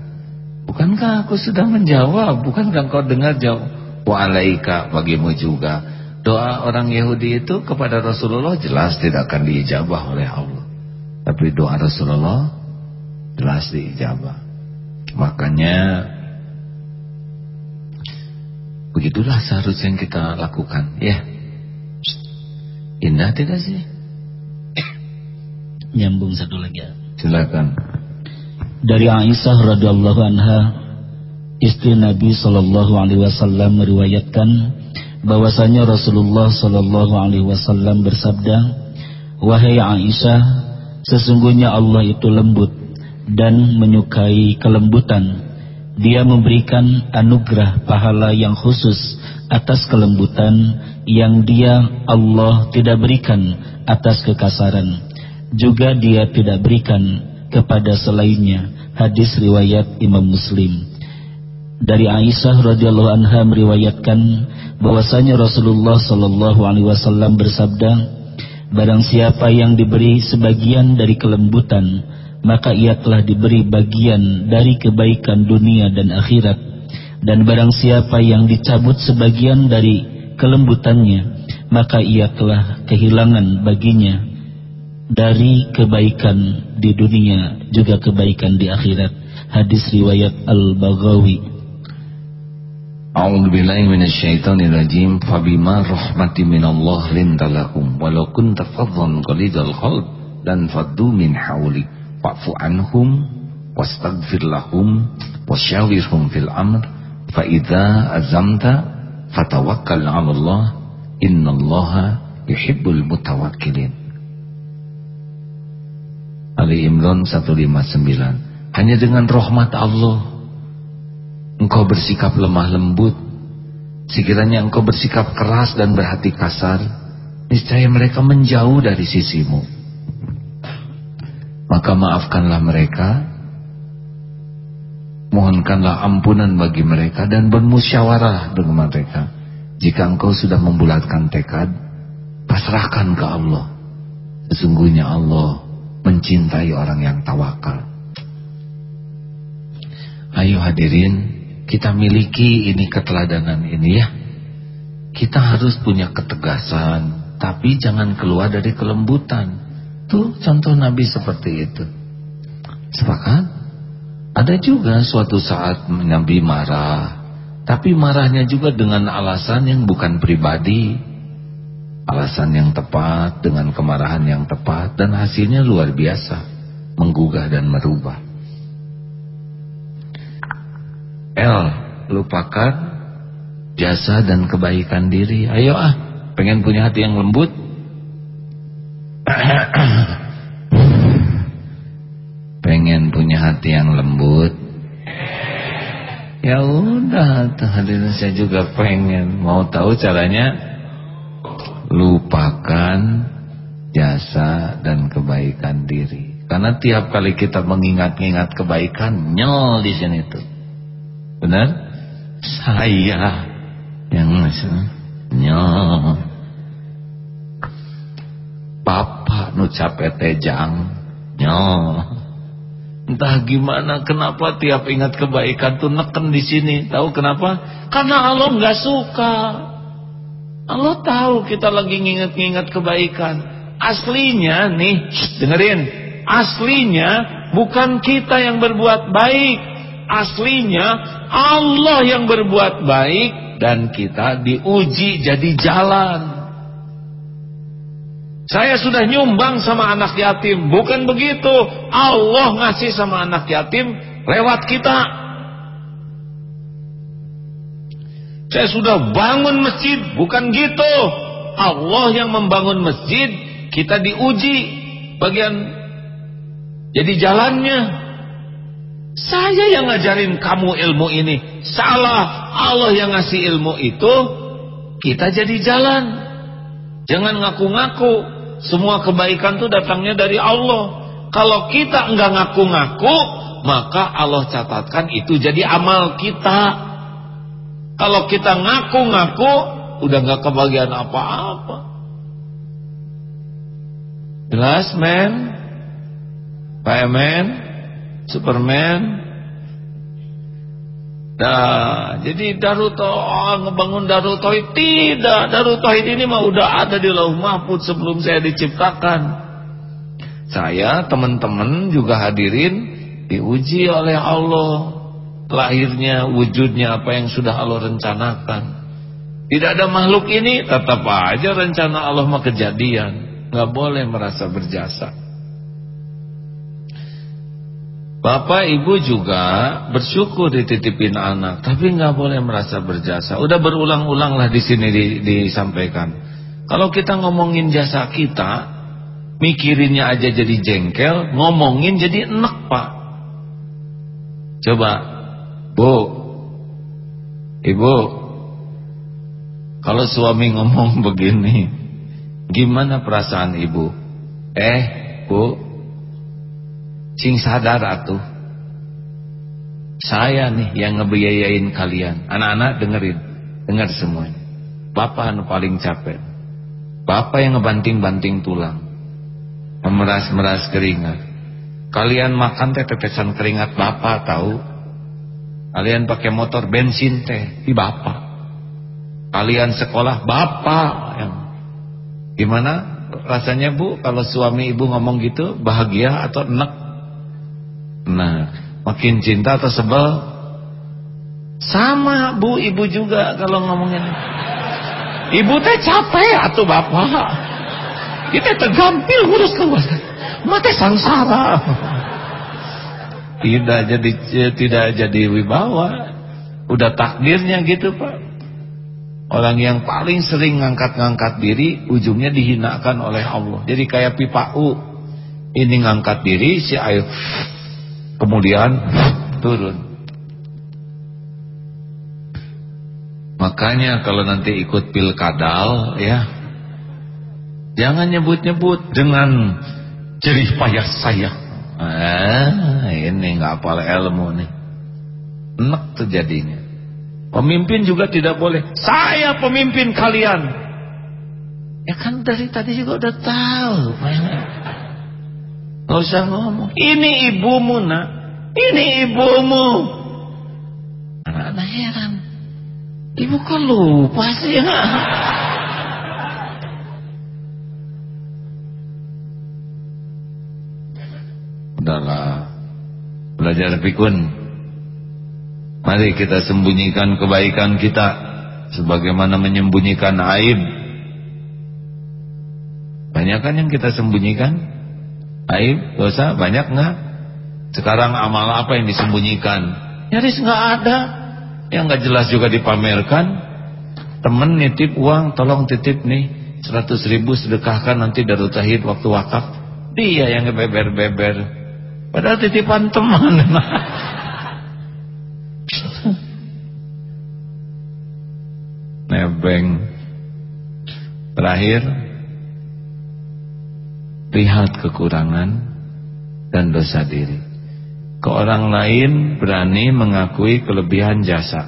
Bukankah aku sudah menjawab? Bukankah engkau dengar jawab? Wa'alaika bagimu juga. Doa orang Yahudi itu kepada Rasulullah jelas tidak akan diijabah oleh Allah. Tapi doa Rasulullah jelas diijabah. Makanya begitulah seharusnya yang kita lakukan, ya. Indah tidak sih? *coughs* Nyambung satu lagi. Silakan. Dari Aisyah radhiyallahu anha, istri Nabi sallallahu alaihi wasallam meriwayatkan bahwasanya Rasulullah sallallahu alaihi wasallam bersabda, "Wahai Aisyah, sesungguhnya Allah itu lembut dan menyukai kelembutan. Dia memberikan anugerah pahala yang khusus atas kelembutan yang dia Allah tidak berikan atas kekasaran. Juga dia tidak berikan kepada selainnya. Hadis riwayat Imam Muslim. Dari Aisyah radhiyallahu anha meriwayatkan bahwasanya Rasulullah sallallahu alaihi wasallam bersabda, barang siapa yang diberi sebagian dari kelembutan maka ia telah diberi bagian dari kebaikan dunia dan akhirat. Dan barang siapa yang dicabut sebagian dari kelembutannya maka ia telah kehilangan baginya dari kebaikan di dunia juga kebaikan di akhirat. Hadis riwayat Al-Baghawi. A'udzu billahi minasyaitonir rajim. Fabima rahmatin minallah lintalahum walau kunta qalidal qalb dan faddu min hawlik fa'fu anhum wastaghfir lahum wasyawirhum fil amr fa idza azamta fatawakkal 'ala Allah innallaha yuhibbul mutawakkilin. Ali Imran 159 Hanya dengan rahmat Allah engkau bersikap lemah lembut. Sekiranya engkau bersikap keras dan berhati kasar niscaya mereka menjauh dari sisimu maka maafkanlah mereka. Mohonkanlah ampunan bagi mereka dan bermusyawarah dengan mereka. Jika engkau sudah membulatkan tekad pasrahkan ke Allah. Sesungguhnya Allah mencintai orang yang tawakal. Ayo hadirin kita miliki ini keteladanan ini ya. Kita harus punya ketegasan tapi jangan keluar dari kelembutan. Tuh contoh Nabi seperti itu. Sepakat? Ada juga suatu saat Nabi marah, tapi marahnya juga dengan alasan yang bukan pribadi. Alasan yang tepat dengan kemarahan yang tepat dan hasilnya luar biasa, menggugah dan merubah. L, lupakan jasa dan kebaikan diri. Ayo ah, pengen punya hati yang lembut? *coughs* pengen punya hati yang lembut? Ya udah, hadirin saya juga pengen. Mau tahu caranya? Lupakan jasa dan kebaikan diri. Karena tiap kali kita mengingat-ingat kebaikan, nyol di sini tuh. Benar? Saya yang nyol. Papa nu capek tejang, nyol. Entah gimana, kenapa tiap ingat kebaikan tuh neken di sini. Tahu kenapa? Karena Allah nggak suka. Allah tahu kita lagi nginget-nginget kebaikan. Aslinya nih, dengerin. Aslinya bukan kita yang berbuat baik. Aslinya Allah yang berbuat baik dan kita diuji jadi jalan. Saya sudah nyumbang sama anak yatim. Bukan begitu. Allah ngasih sama anak yatim lewat kita. Saya sudah bangun masjid. Bukan gitu. Allah yang membangun masjid. Kita diuji. Bagian. Jadi jalannya. Saya yang ngajarin kamu ilmu ini. Salah. Allah yang ngasih ilmu itu. Kita jadi jalan. Jangan ngaku-ngaku semua kebaikan itu datangnya dari Allah. Kalau kita enggak ngaku-ngaku, maka Allah catatkan itu jadi amal kita. Kalau kita ngaku-ngaku, udah enggak kebagian apa-apa. Jelas, men? Fireman? Superman? Nah, jadi Darut oh, ngebangun Darut Tauhid tidak. Darut Tauhid ini mah udah ada di Lauh Mahfud sebelum saya diciptakan. Saya, teman-teman juga hadirin diuji oleh Allah lahirnya, wujudnya apa yang sudah Allah rencanakan. Tidak ada makhluk ini tetap aja rencana Allah mah kejadian. Gak boleh merasa berjasa. Bapak ibu juga bersyukur dititipin anak, tapi nggak boleh merasa berjasa. Udah berulang-ulang lah di sini di, disampaikan. Kalau kita ngomongin jasa kita, mikirinnya aja jadi jengkel, ngomongin jadi enek pak. Coba, bu, ibu, kalau suami ngomong *laughs* begini, gimana perasaan ibu? Eh, bu, Sing sadar atuh. Saya nih yang ngebiayain kalian. Anak-anak dengerin. Dengar semuanya. Bapak anu paling capek. Bapak yang ngebanting-banting tulang. Memeras-meras keringat. Kalian makan teh tetesan keringat bapak tahu. Kalian pakai motor bensin teh di bapak. Kalian sekolah bapak yang gimana rasanya bu kalau suami ibu ngomong gitu bahagia atau enak Nah, makin cinta atau sebel? Sama bu, ibu juga kalau ngomongin. Ibu teh capek atau bapak. Kita tergampil ngurus keluarga. Mati sangsara. Tidak jadi tidak jadi wibawa. Udah takdirnya gitu pak. Orang yang paling sering ngangkat-ngangkat diri ujungnya dihinakan oleh Allah. Jadi kayak pipa U. Ini ngangkat diri si air kemudian turun. Makanya kalau nanti ikut pilkadal ya jangan nyebut-nyebut dengan jerih payah saya. Ah, ini nggak apa ilmu nih. Enak terjadinya. Pemimpin juga tidak boleh. Saya pemimpin kalian. Ya kan dari tadi juga udah tahu. Nggak usah ngomong. Ini ibumu nak. Ini ibumu. Anak-anak heran. Ibu kok lupa sih ya? Udahlah. Belajar pikun. Mari kita sembunyikan kebaikan kita sebagaimana menyembunyikan aib. Banyak kan yang kita sembunyikan? Aib, dosa, banyak enggak? Sekarang amal apa yang disembunyikan? Nyaris enggak ada. Yang enggak jelas juga dipamerkan. Temen nitip uang, tolong titip nih 100 ribu sedekahkan nanti Darut Tahid waktu wakaf. Dia yang ngebeber-beber. Padahal titipan teman. *laughs* Nebeng. Terakhir, lihat kekurangan dan dosa diri. Ke orang lain berani mengakui kelebihan jasa.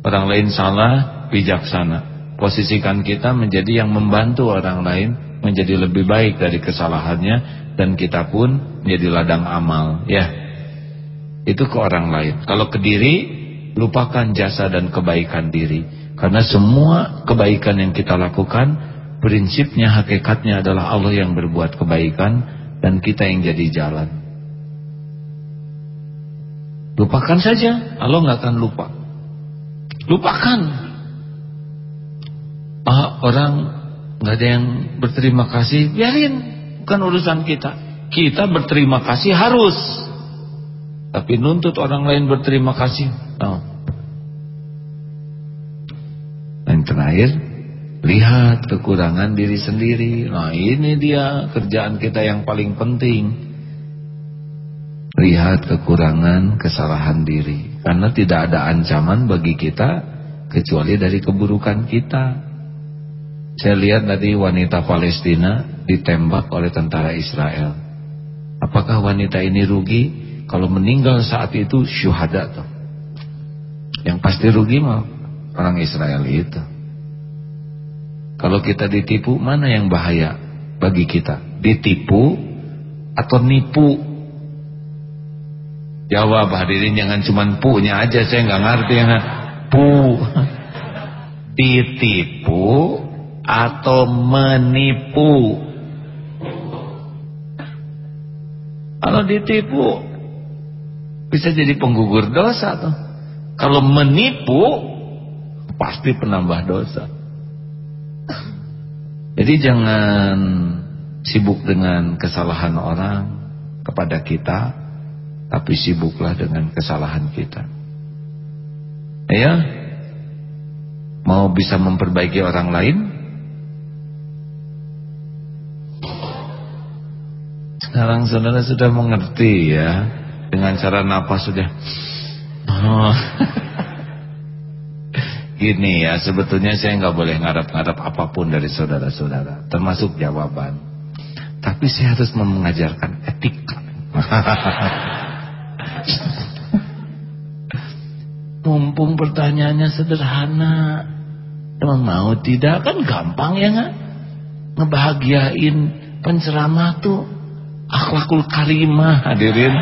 Orang lain salah, bijaksana. Posisikan kita menjadi yang membantu orang lain menjadi lebih baik dari kesalahannya dan kita pun menjadi ladang amal ya itu ke orang lain kalau ke diri lupakan jasa dan kebaikan diri karena semua kebaikan yang kita lakukan prinsipnya hakikatnya adalah Allah yang berbuat kebaikan dan kita yang jadi jalan. Lupakan saja Allah nggak akan lupa. Lupakan. Ah, orang nggak ada yang berterima kasih biarin. Bukan urusan kita. Kita berterima kasih harus. Tapi nuntut orang lain berterima kasih. Oh. yang terakhir lihat kekurangan diri sendiri nah ini dia kerjaan kita yang paling penting lihat kekurangan kesalahan diri karena tidak ada ancaman bagi kita kecuali dari keburukan kita saya lihat tadi wanita Palestina ditembak oleh tentara Israel. Apakah wanita ini rugi? Kalau meninggal saat itu syuhada tuh. Yang pasti rugi mah orang Israel itu. Kalau kita ditipu, mana yang bahaya bagi kita? Ditipu atau nipu? Jawab hadirin jangan cuma punya aja saya nggak ngerti ya. Pu. *laughs* Ditipu atau menipu. Kalau ditipu bisa jadi penggugur dosa tuh. Kalau menipu pasti penambah dosa. *coughs* Jadi jangan sibuk dengan kesalahan orang kepada kita, tapi sibuklah dengan kesalahan kita. Ya, mau bisa memperbaiki orang lain, Sekarang saudara sudah mengerti ya Dengan cara napas sudah oh. *laughs* Gini ya Sebetulnya saya nggak boleh ngarap-ngarap apa pun dari saudara-saudara Termasuk jawaban. Tapi saya harus mengajarkan etika *laughs* Mumpung pertanyaannya sederhana Teman mau tidak? Kan gampang ya nggak Ngebahagiain penceramah tuh akhlakul karimah hadirin.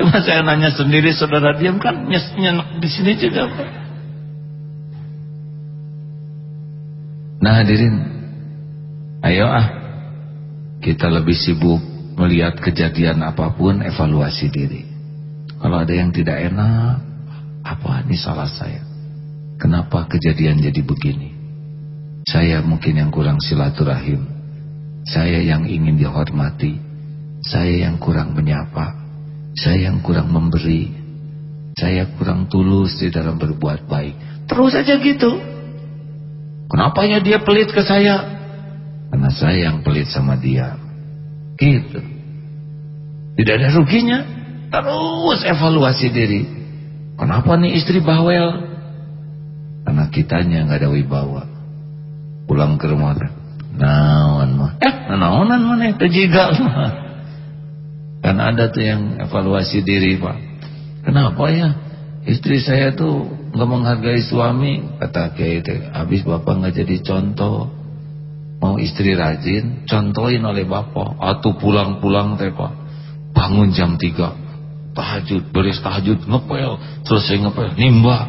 Cuma saya nanya sendiri saudara diam kan nyenek di sini juga Pak. Nah hadirin ayo ah kita lebih sibuk melihat kejadian apa pun evaluasi diri. Kalau ada yang tidak enak apa ini salah saya? Kenapa kejadian jadi begini? Saya mungkin yang kurang silaturahim. Saya yang ingin dihormati. Saya yang kurang menyapa. Saya yang kurang memberi. Saya kurang tulus di dalam berbuat baik. Terus aja gitu Kenapa ya dia pelit ke saya? Karena saya yang pelit sama dia. Gitu. Tidak ada ruginya. Terus evaluasi diri. Kenapa nih istri bawel? Karena kitanya nggak ada wibawa. Pulang ke rumah. Naon mah? Eh naonan mana juga mah. Kan ada tuh yang evaluasi diri pak. Kenapa ya? Istri saya tuh nggak menghargai suami kata itu habis bapak nggak jadi contoh mau istri rajin contohin oleh bapak. Atau pulang-pulang teh pak. Bangun jam 3 tahajud beres tahajud ngepel selesai ngepel nimba.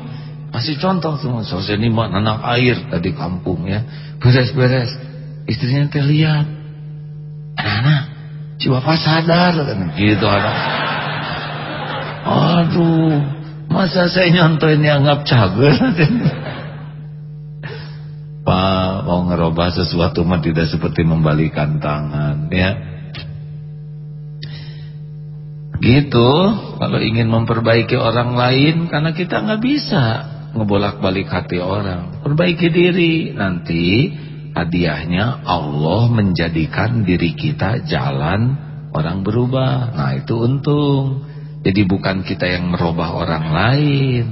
Masih contoh semua selesai nimba nanam air tadi kampung ya. Beres-beres. Istrinya teh lihat. Anak, si bapak sadar gitu ada aduh masa saya nyontoin anggap cager Pak mau ngerubah sesuatu mah tidak seperti membalikan tangan ya. Gitu kalau ingin memperbaiki orang lain karena kita nggak bisa ngebolak-balik hati orang. Perbaiki diri nanti hadiahnya Allah menjadikan diri kita jalan orang berubah. Nah itu untung jadi bukan kita yang merubah orang lain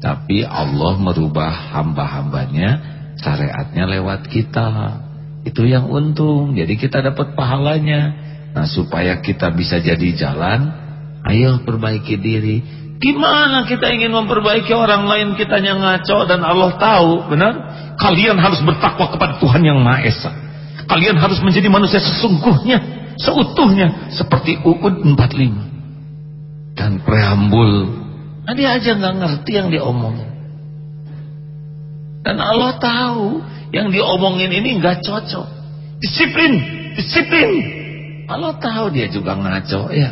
tapi Allah merubah hamba-hambanya syariatnya lewat kita. Itu yang untung jadi kita dapat pahalanya. Nah supaya kita bisa jadi jalan Ayo perbaiki diri. Gimana kita ingin memperbaiki orang lain? Kitanya ngaco dan Allah tahu Benar? Kalian harus bertakwa kepada Tuhan yang Maha Esa. Kalian harus menjadi manusia sesungguhnya Seutuhnya Seperti Uud 45 Dan preambul Nah dia aja nggak ngerti yang diomongin Dan Allah tahu Yang diomongin ini nggak cocok Disiplin Disiplin Allah tahu dia juga ngaco ya.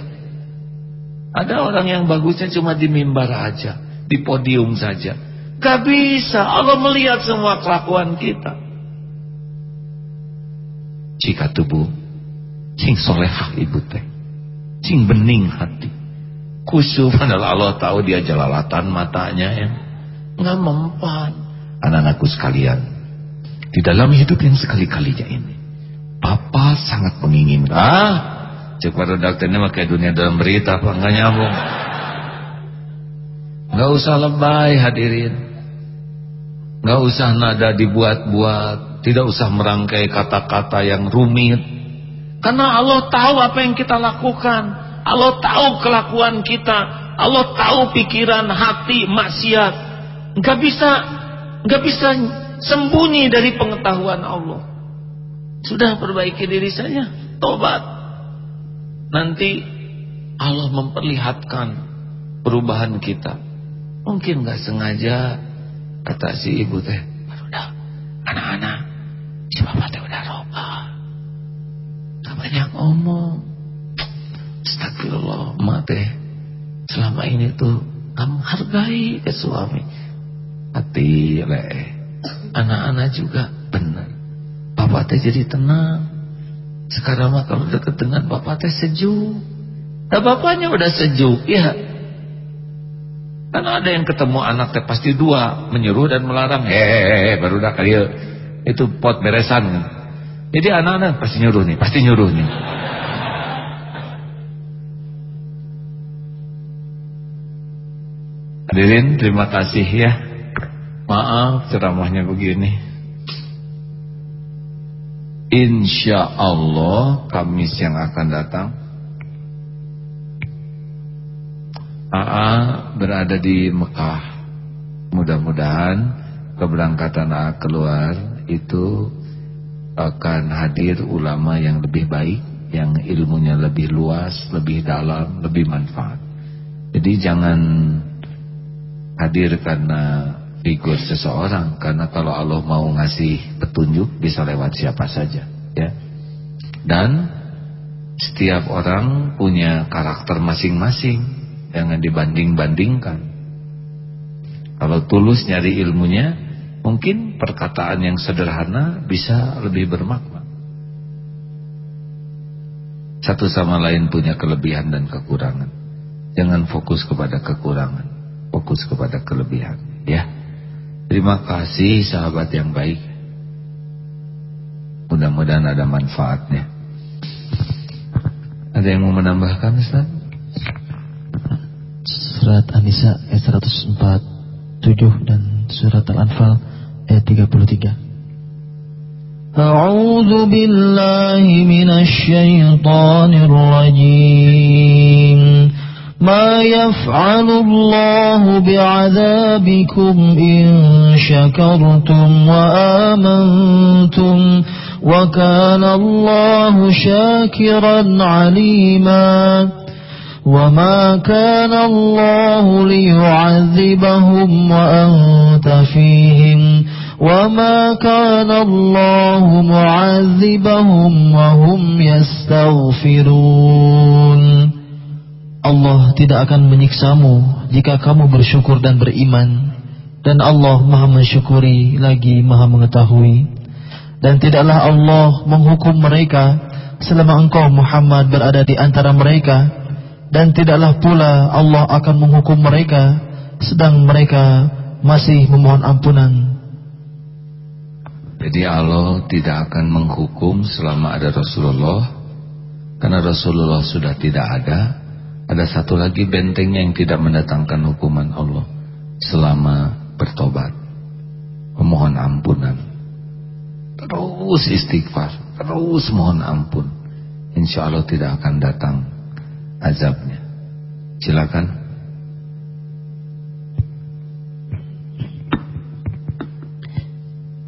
Ada orang yang bagusnya cuma di mimbar aja, di podium saja. Gak bisa, Allah melihat semua kelakuan kita. Jika tubuh, cing solehah ibu teh, cing bening hati. Khusyuk *laughs* adalah Allah tahu dia jelalatan matanya ya. Nggak mempan. Anak-anakku sekalian, di dalam hidup yang sekali-kalinya ini, Papa sangat menginginkan. Ah, cek pada dokternya pakai dunia dalam berita apa enggak nyambung. Enggak usah lebay hadirin. Enggak usah nada dibuat-buat, tidak usah merangkai kata-kata yang rumit. Karena Allah tahu apa yang kita lakukan. Allah tahu kelakuan kita. Allah tahu pikiran, hati, maksiat. Enggak bisa enggak bisa sembunyi dari pengetahuan Allah. Sudah perbaiki diri saja, tobat. Nanti Allah memperlihatkan perubahan kita. Mungkin nggak sengaja kata si ibu teh, udah anak-anak, si bapak teh udah roba. Gak banyak ngomong. Astagfirullah, emak teh selama ini tuh kamu hargai ke suami. Hati le, anak-anak juga benar Bapak teh jadi tenang. Sekarang mah kalau dekat dengan bapak teh sejuk. Nah bapaknya udah sejuk, ya. Karena ada yang ketemu anak teh pasti dua, menyuruh dan melarang. Hehehe, baru dah kali itu pot beresan. Jadi anak-anak pasti nyuruh nih, pasti nyuruh nih. Hadirin, terima kasih ya. Maaf ceramahnya begini. Insya Allah Kamis yang akan datang AA berada di Mekah Mudah-mudahan keberangkatan AA keluar Itu akan hadir ulama yang lebih baik Yang ilmunya lebih luas, lebih dalam, lebih manfaat Jadi jangan hadir karena figur seseorang karena kalau Allah mau ngasih petunjuk bisa lewat siapa saja ya. Dan setiap orang punya karakter masing-masing jangan dibanding-bandingkan. Kalau tulus nyari ilmunya mungkin perkataan yang sederhana bisa lebih bermakna. Satu sama lain punya kelebihan dan kekurangan. Jangan fokus kepada kekurangan fokus kepada kelebihan ya Terima kasih sahabat yang baik. Mudah-mudahan ada manfaatnya. Ada yang mau menambahkan Ustaz? Surat An-Nisa ayat 147 dan surat Al-Anfal ayat 33. أعوذ بالله من الشيطان الرجيم ما يفعل الله بعذابكم إن شكرتم وآمنتم وكان الله شاكرا عليما وما كان الله ليعذبهم وأنت فيهم وما كان الله معذبهم وهم يستغفرون Allah tidak akan menyiksamu jika kamu bersyukur dan beriman. Dan Allah maha mensyukuri lagi maha mengetahui. Dan tidaklah Allah menghukum mereka selama engkau Muhammad berada di antara mereka. Dan tidaklah pula Allah akan menghukum mereka sedang mereka masih memohon ampunan. Jadi Allah tidak akan menghukum selama ada Rasulullah. Karena Rasulullah sudah tidak ada ada satu lagi bentengnya yang tidak mendatangkan hukuman Allah selama bertobat. Memohon ampunan. Terus istighfar, terus mohon ampun. Insya Allah tidak akan datang azabnya. Silakan.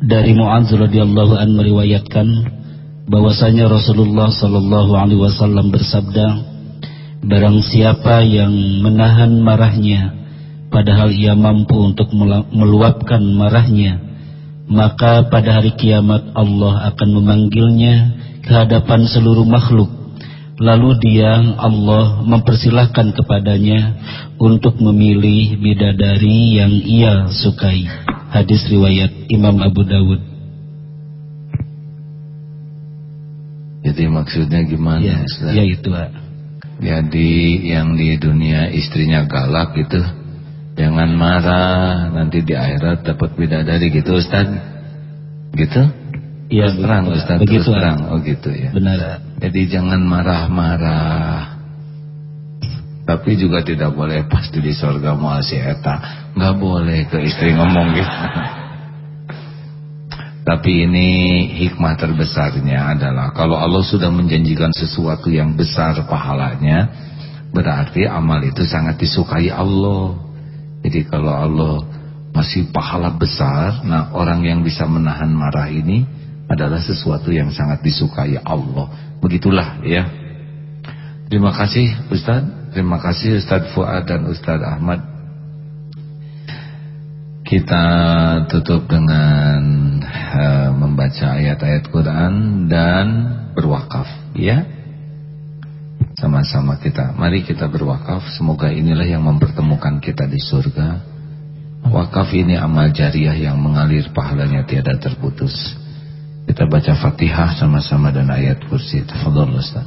Dari Mu'adz radhiyallahu an meriwayatkan bahwasanya Rasulullah sallallahu alaihi wasallam bersabda Barang siapa yang menahan marahnya Padahal ia mampu untuk meluapkan marahnya Maka pada hari kiamat Allah akan memanggilnya Ke hadapan seluruh makhluk. Lalu dia Allah mempersilahkan kepadanya Untuk memilih bidadari yang ia sukai. Hadis riwayat Imam Abu Dawud. Jadi maksudnya gimana ya, Ya itu Pak jadi yang di dunia istrinya galak gitu jangan marah nanti di akhirat dapat bidadari gitu Ustaz. Gitu? Iya terang Ustaz. Begitu terus terang. Oh gitu ya. Benar. Jadi jangan marah-marah. Tapi juga tidak boleh pasti di surga mau si eta. Nggak boleh ke istri ngomong gitu *laughs* tapi ini hikmah terbesarnya adalah kalau Allah sudah menjanjikan sesuatu yang besar pahalanya, berarti amal itu sangat disukai Allah. Jadi kalau Allah masih pahala besar, nah orang yang bisa menahan marah ini adalah sesuatu yang sangat disukai Allah. Begitulah ya. Terima kasih Ustaz, terima kasih Ustaz Fuad dan Ustaz Ahmad kita tutup dengan uh, membaca ayat-ayat Quran dan berwakaf ya. Sama-sama kita. Mari kita berwakaf. Semoga inilah yang mempertemukan kita di surga. Wakaf ini amal jariah yang mengalir pahalanya tiada terputus. Kita baca Fatihah sama-sama dan ayat kursi. Tafadhol Ustaz.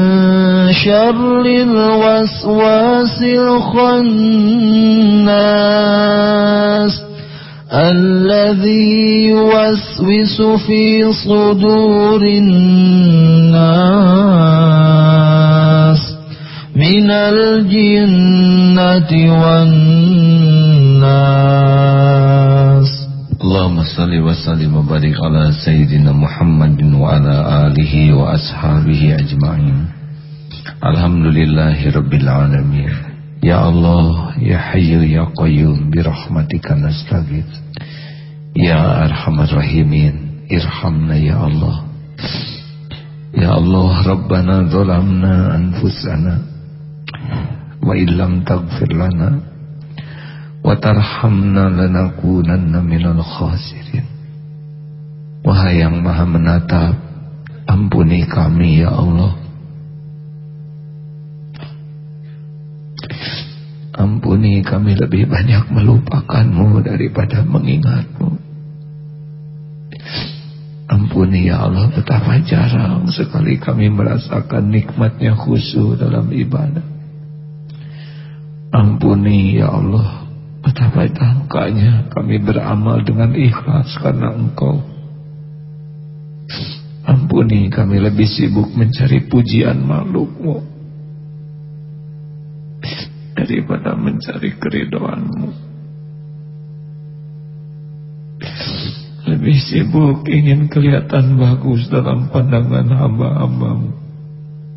شر الوسواس الخناس الذي يوسوس في صدور الناس من الجنة والناس. اللهم صل وسلم وبارك على سيدنا محمد وعلى آله وأصحابه أجمعين. Alhamdulillahirrabbilalamin Ya Allah, Ya Hayyu Ya Qayyum Birahmatika nastagid Ya Arhamar Rahimin Irhamna Ya Allah. Ya Allah, Rabbana Zolamna Anfusana Wa illam tagfir lana Wa tarhamna lanakunanna minal khasirin. Wahai yang maha menatap Ampuni kami Ya Allah. Ampuni kami lebih banyak melupakanmu daripada mengingatmu. Ampuni ya Allah betapa jarang sekali kami merasakan nikmatnya khusyuk dalam ibadah. Ampuni ya Allah Betapa tangkanya kami beramal dengan ikhlas karena engkau. Ampuni kami lebih sibuk mencari pujian makhlukmu Daripada mencari keridoanmu. Lebih sibuk ingin kelihatan bagus dalam pandangan hamba-hambamu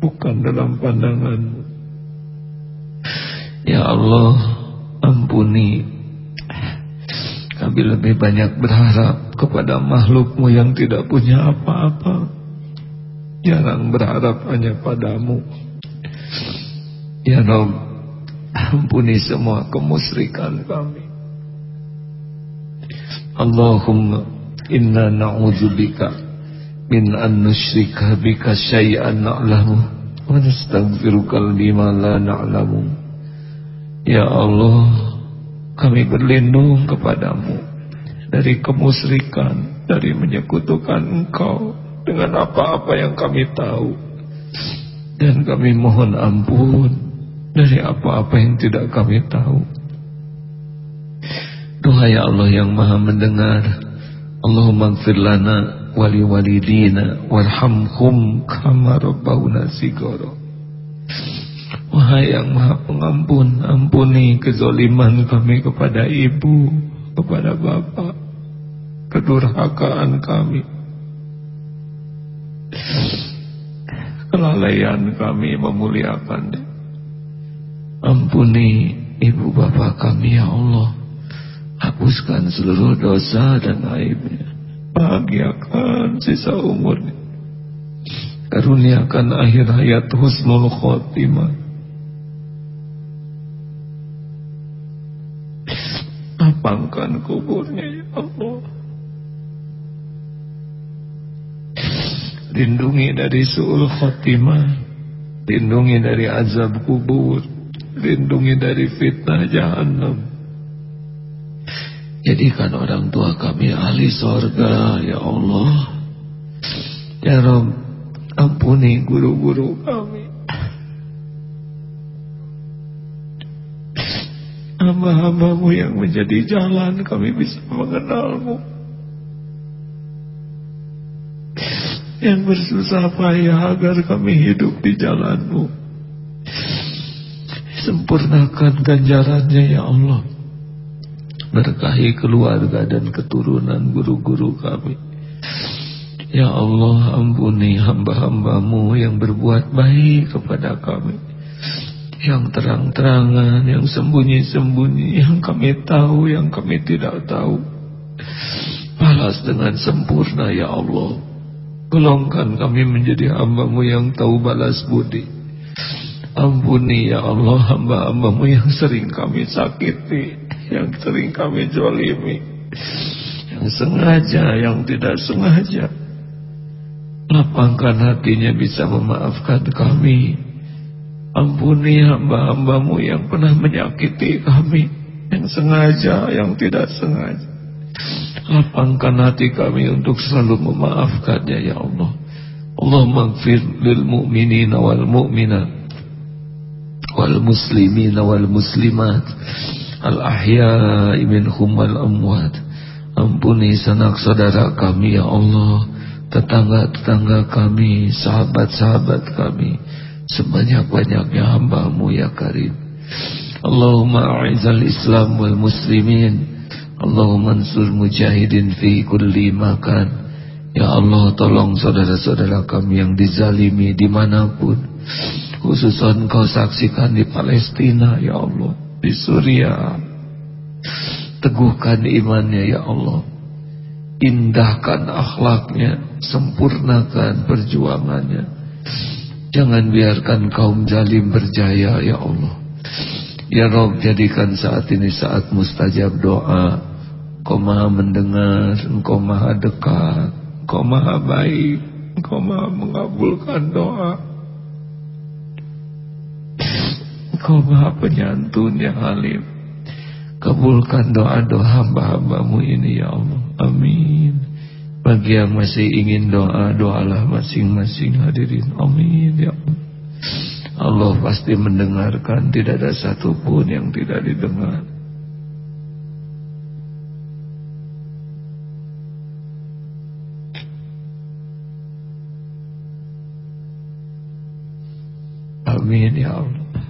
Bukan dalam pandanganmu. Ya Allah Ampuni. Kami lebih banyak berharap kepada makhlukmu yang tidak punya apa-apa. Jarang berharap hanya padamu. Ya Rabb Ampuni semua kemusrikan kami Allahumma Inna na'udzubika Min an nusyrika bika syai'an na'lamu Wa nastaghfiruka lima la na'lamu Ya Allah, kami berlindung kepadamu dari kemusrikan, dari menyekutukan engkau dengan apa-apa yang kami tahu. Dan kami mohon ampun dari apa-apa yang tidak kami tahu. Doa ya Allah yang maha mendengar. Allahumma gfir lana wali walidina warhamhum kama rabbawna. Wahai yang maha pengampun Ampuni kezoliman kami kepada ibu Kepada bapak Kedurhakaan kami Kelalaian kami memuliakannya Ampuni ibu bapak kami ya Allah. Hapuskan seluruh dosa dan aibnya. Bahagiakan sisa umurnya. Karuniakan akhir hayat husnul khotimah. Lapangkan kuburnya ya Allah. Lindungi dari su'ul khotimah. Lindungi dari azab kubur lindungi dari fitnah jahannam. Jadikan orang tua kami ahli sorga ya Allah. Ya Rabb ampuni guru-guru kami. Hamba-hambamu yang menjadi jalan kami bisa mengenalmu. Yang bersusah payah agar kami hidup di jalanmu sempurnakan ganjarannya ya Allah berkahi keluarga dan keturunan guru-guru kami Ya Allah ampuni hamba-hambamu yang berbuat baik kepada kami yang terang-terangan, yang sembunyi-sembunyi, yang kami tahu, yang kami tidak tahu. Balas dengan sempurna ya Allah. Golongkan kami menjadi hambamu yang tahu balas budi. Ampuni ya Allah hamba-hambamu yang sering kami sakiti, yang sering kami jolimi, yang sengaja, yang tidak sengaja. Lapangkan hatinya bisa memaafkan kami. Ampuni hamba-hambamu yang pernah menyakiti kami Yang sengaja, yang tidak sengaja. Lapangkan hati kami untuk selalu memaafkannya ya Allah. Allah maghfir lil mu'minina wal mu'minat Wal muslimina wal muslimat Al ahya'i minhum wal amwat. Ampuni sanak saudara kami ya Allah Tetangga-tetangga kami Sahabat-sahabat kami sebanyak-banyaknya hambamu ya karim. Allahumma a'izal islam wal muslimin. Allahumma ansur mujahidin fi kulli makan. Ya Allah tolong saudara-saudara kami yang dizalimi di mana pun Khususnya kau saksikan di Palestina ya Allah. Di Suriah Teguhkan imannya ya Allah. Indahkan akhlaknya Sempurnakan perjuangannya. Jangan biarkan kaum jalim berjaya ya Allah. Ya Rob jadikan saat ini saat mustajab doa. Engkau maha mendengar Engkau maha dekat Engkau maha baik Engkau maha mengabulkan doa Engkau maha penyantun yang alim Kabulkan doa-doa hamba-hambamu ini ya Allah Amin bagi yang masih ingin doa, doalah masing-masing hadirin. Amin ya Allah. Allah pasti mendengarkan, tidak ada satupun yang tidak didengar. Amin ya Allah.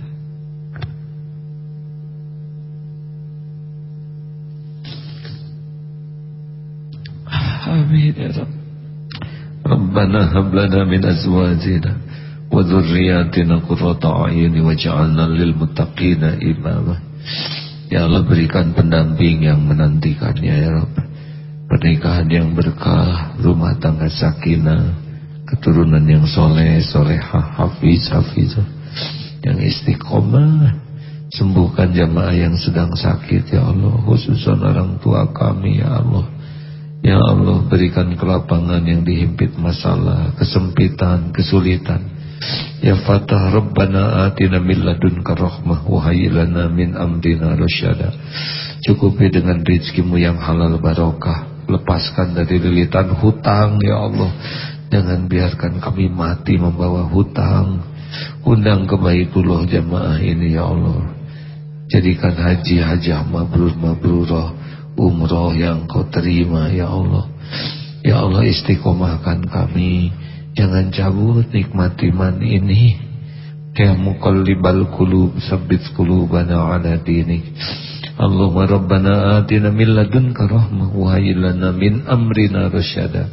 ya Rabb Rabbana hablana min azwajina wa dhurriyyatina qurrata a'yuni waj'alna lil muttaqina imama. Ya Allah berikan pendamping yang menantikannya ya Rabb. Pernikahan yang berkah rumah tangga sakinah keturunan yang soleh solehah hafiz hafiz, yang istiqomah. Sembuhkan jamaah yang sedang sakit ya Allah khususan orang tua kami ya Allah. Ya Allah berikan kelapangan yang dihimpit masalah, kesempitan, kesulitan. Ya Fatah Rabbana atina min ladunka rahmah wa lana min amrina rasyada. Cukupi dengan rizkimu yang halal barokah. Lepaskan dari lilitan hutang ya Allah. Jangan biarkan kami mati membawa hutang. Undang kebaitullah jamaah ini ya Allah. Jadikan haji hajah mabrur mabrurah umroh yang kau terima ya Allah. Ya Allah istiqomahkan kami. Jangan cabut nikmat iman ini. Ya muqallibal qulub sabbit qulubana ala dinik. Allahumma rabbana atina min ladunka rahmah wa lana min amrina rasyada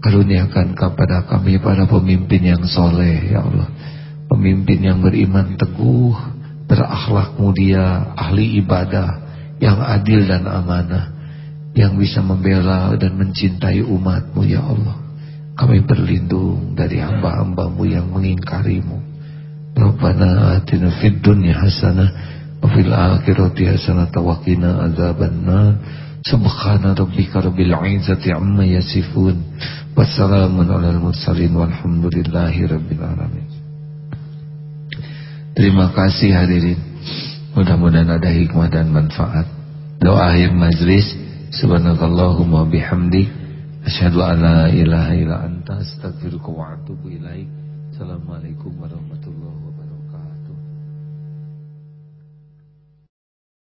karuniakan kepada kami para pemimpin yang soleh ya Allah. Pemimpin yang beriman teguh berakhlak mulia ahli ibadah yang adil dan amanah yang bisa membela dan mencintai umatmu ya Allah. Kami berlindung dari hamba-hambamu yang mengingkarimu. Rabbana atina fid dunya hasanah wa fil akhirati hasanatan wa qina adzabannar subhana rabbika rabbil izzati amma yasifun. Wassalamun alal mursalin walhamdulillahi rabbil alamin. Terima kasih hadirin Mudah-mudahan ada hikmah dan manfaat Doa akhir majlis Subhanakallahumma bihamdik Asyhadu an la ilaha illa anta astaghfiruka wa atubu ilaik. Assalamualaikum warahmatullahi.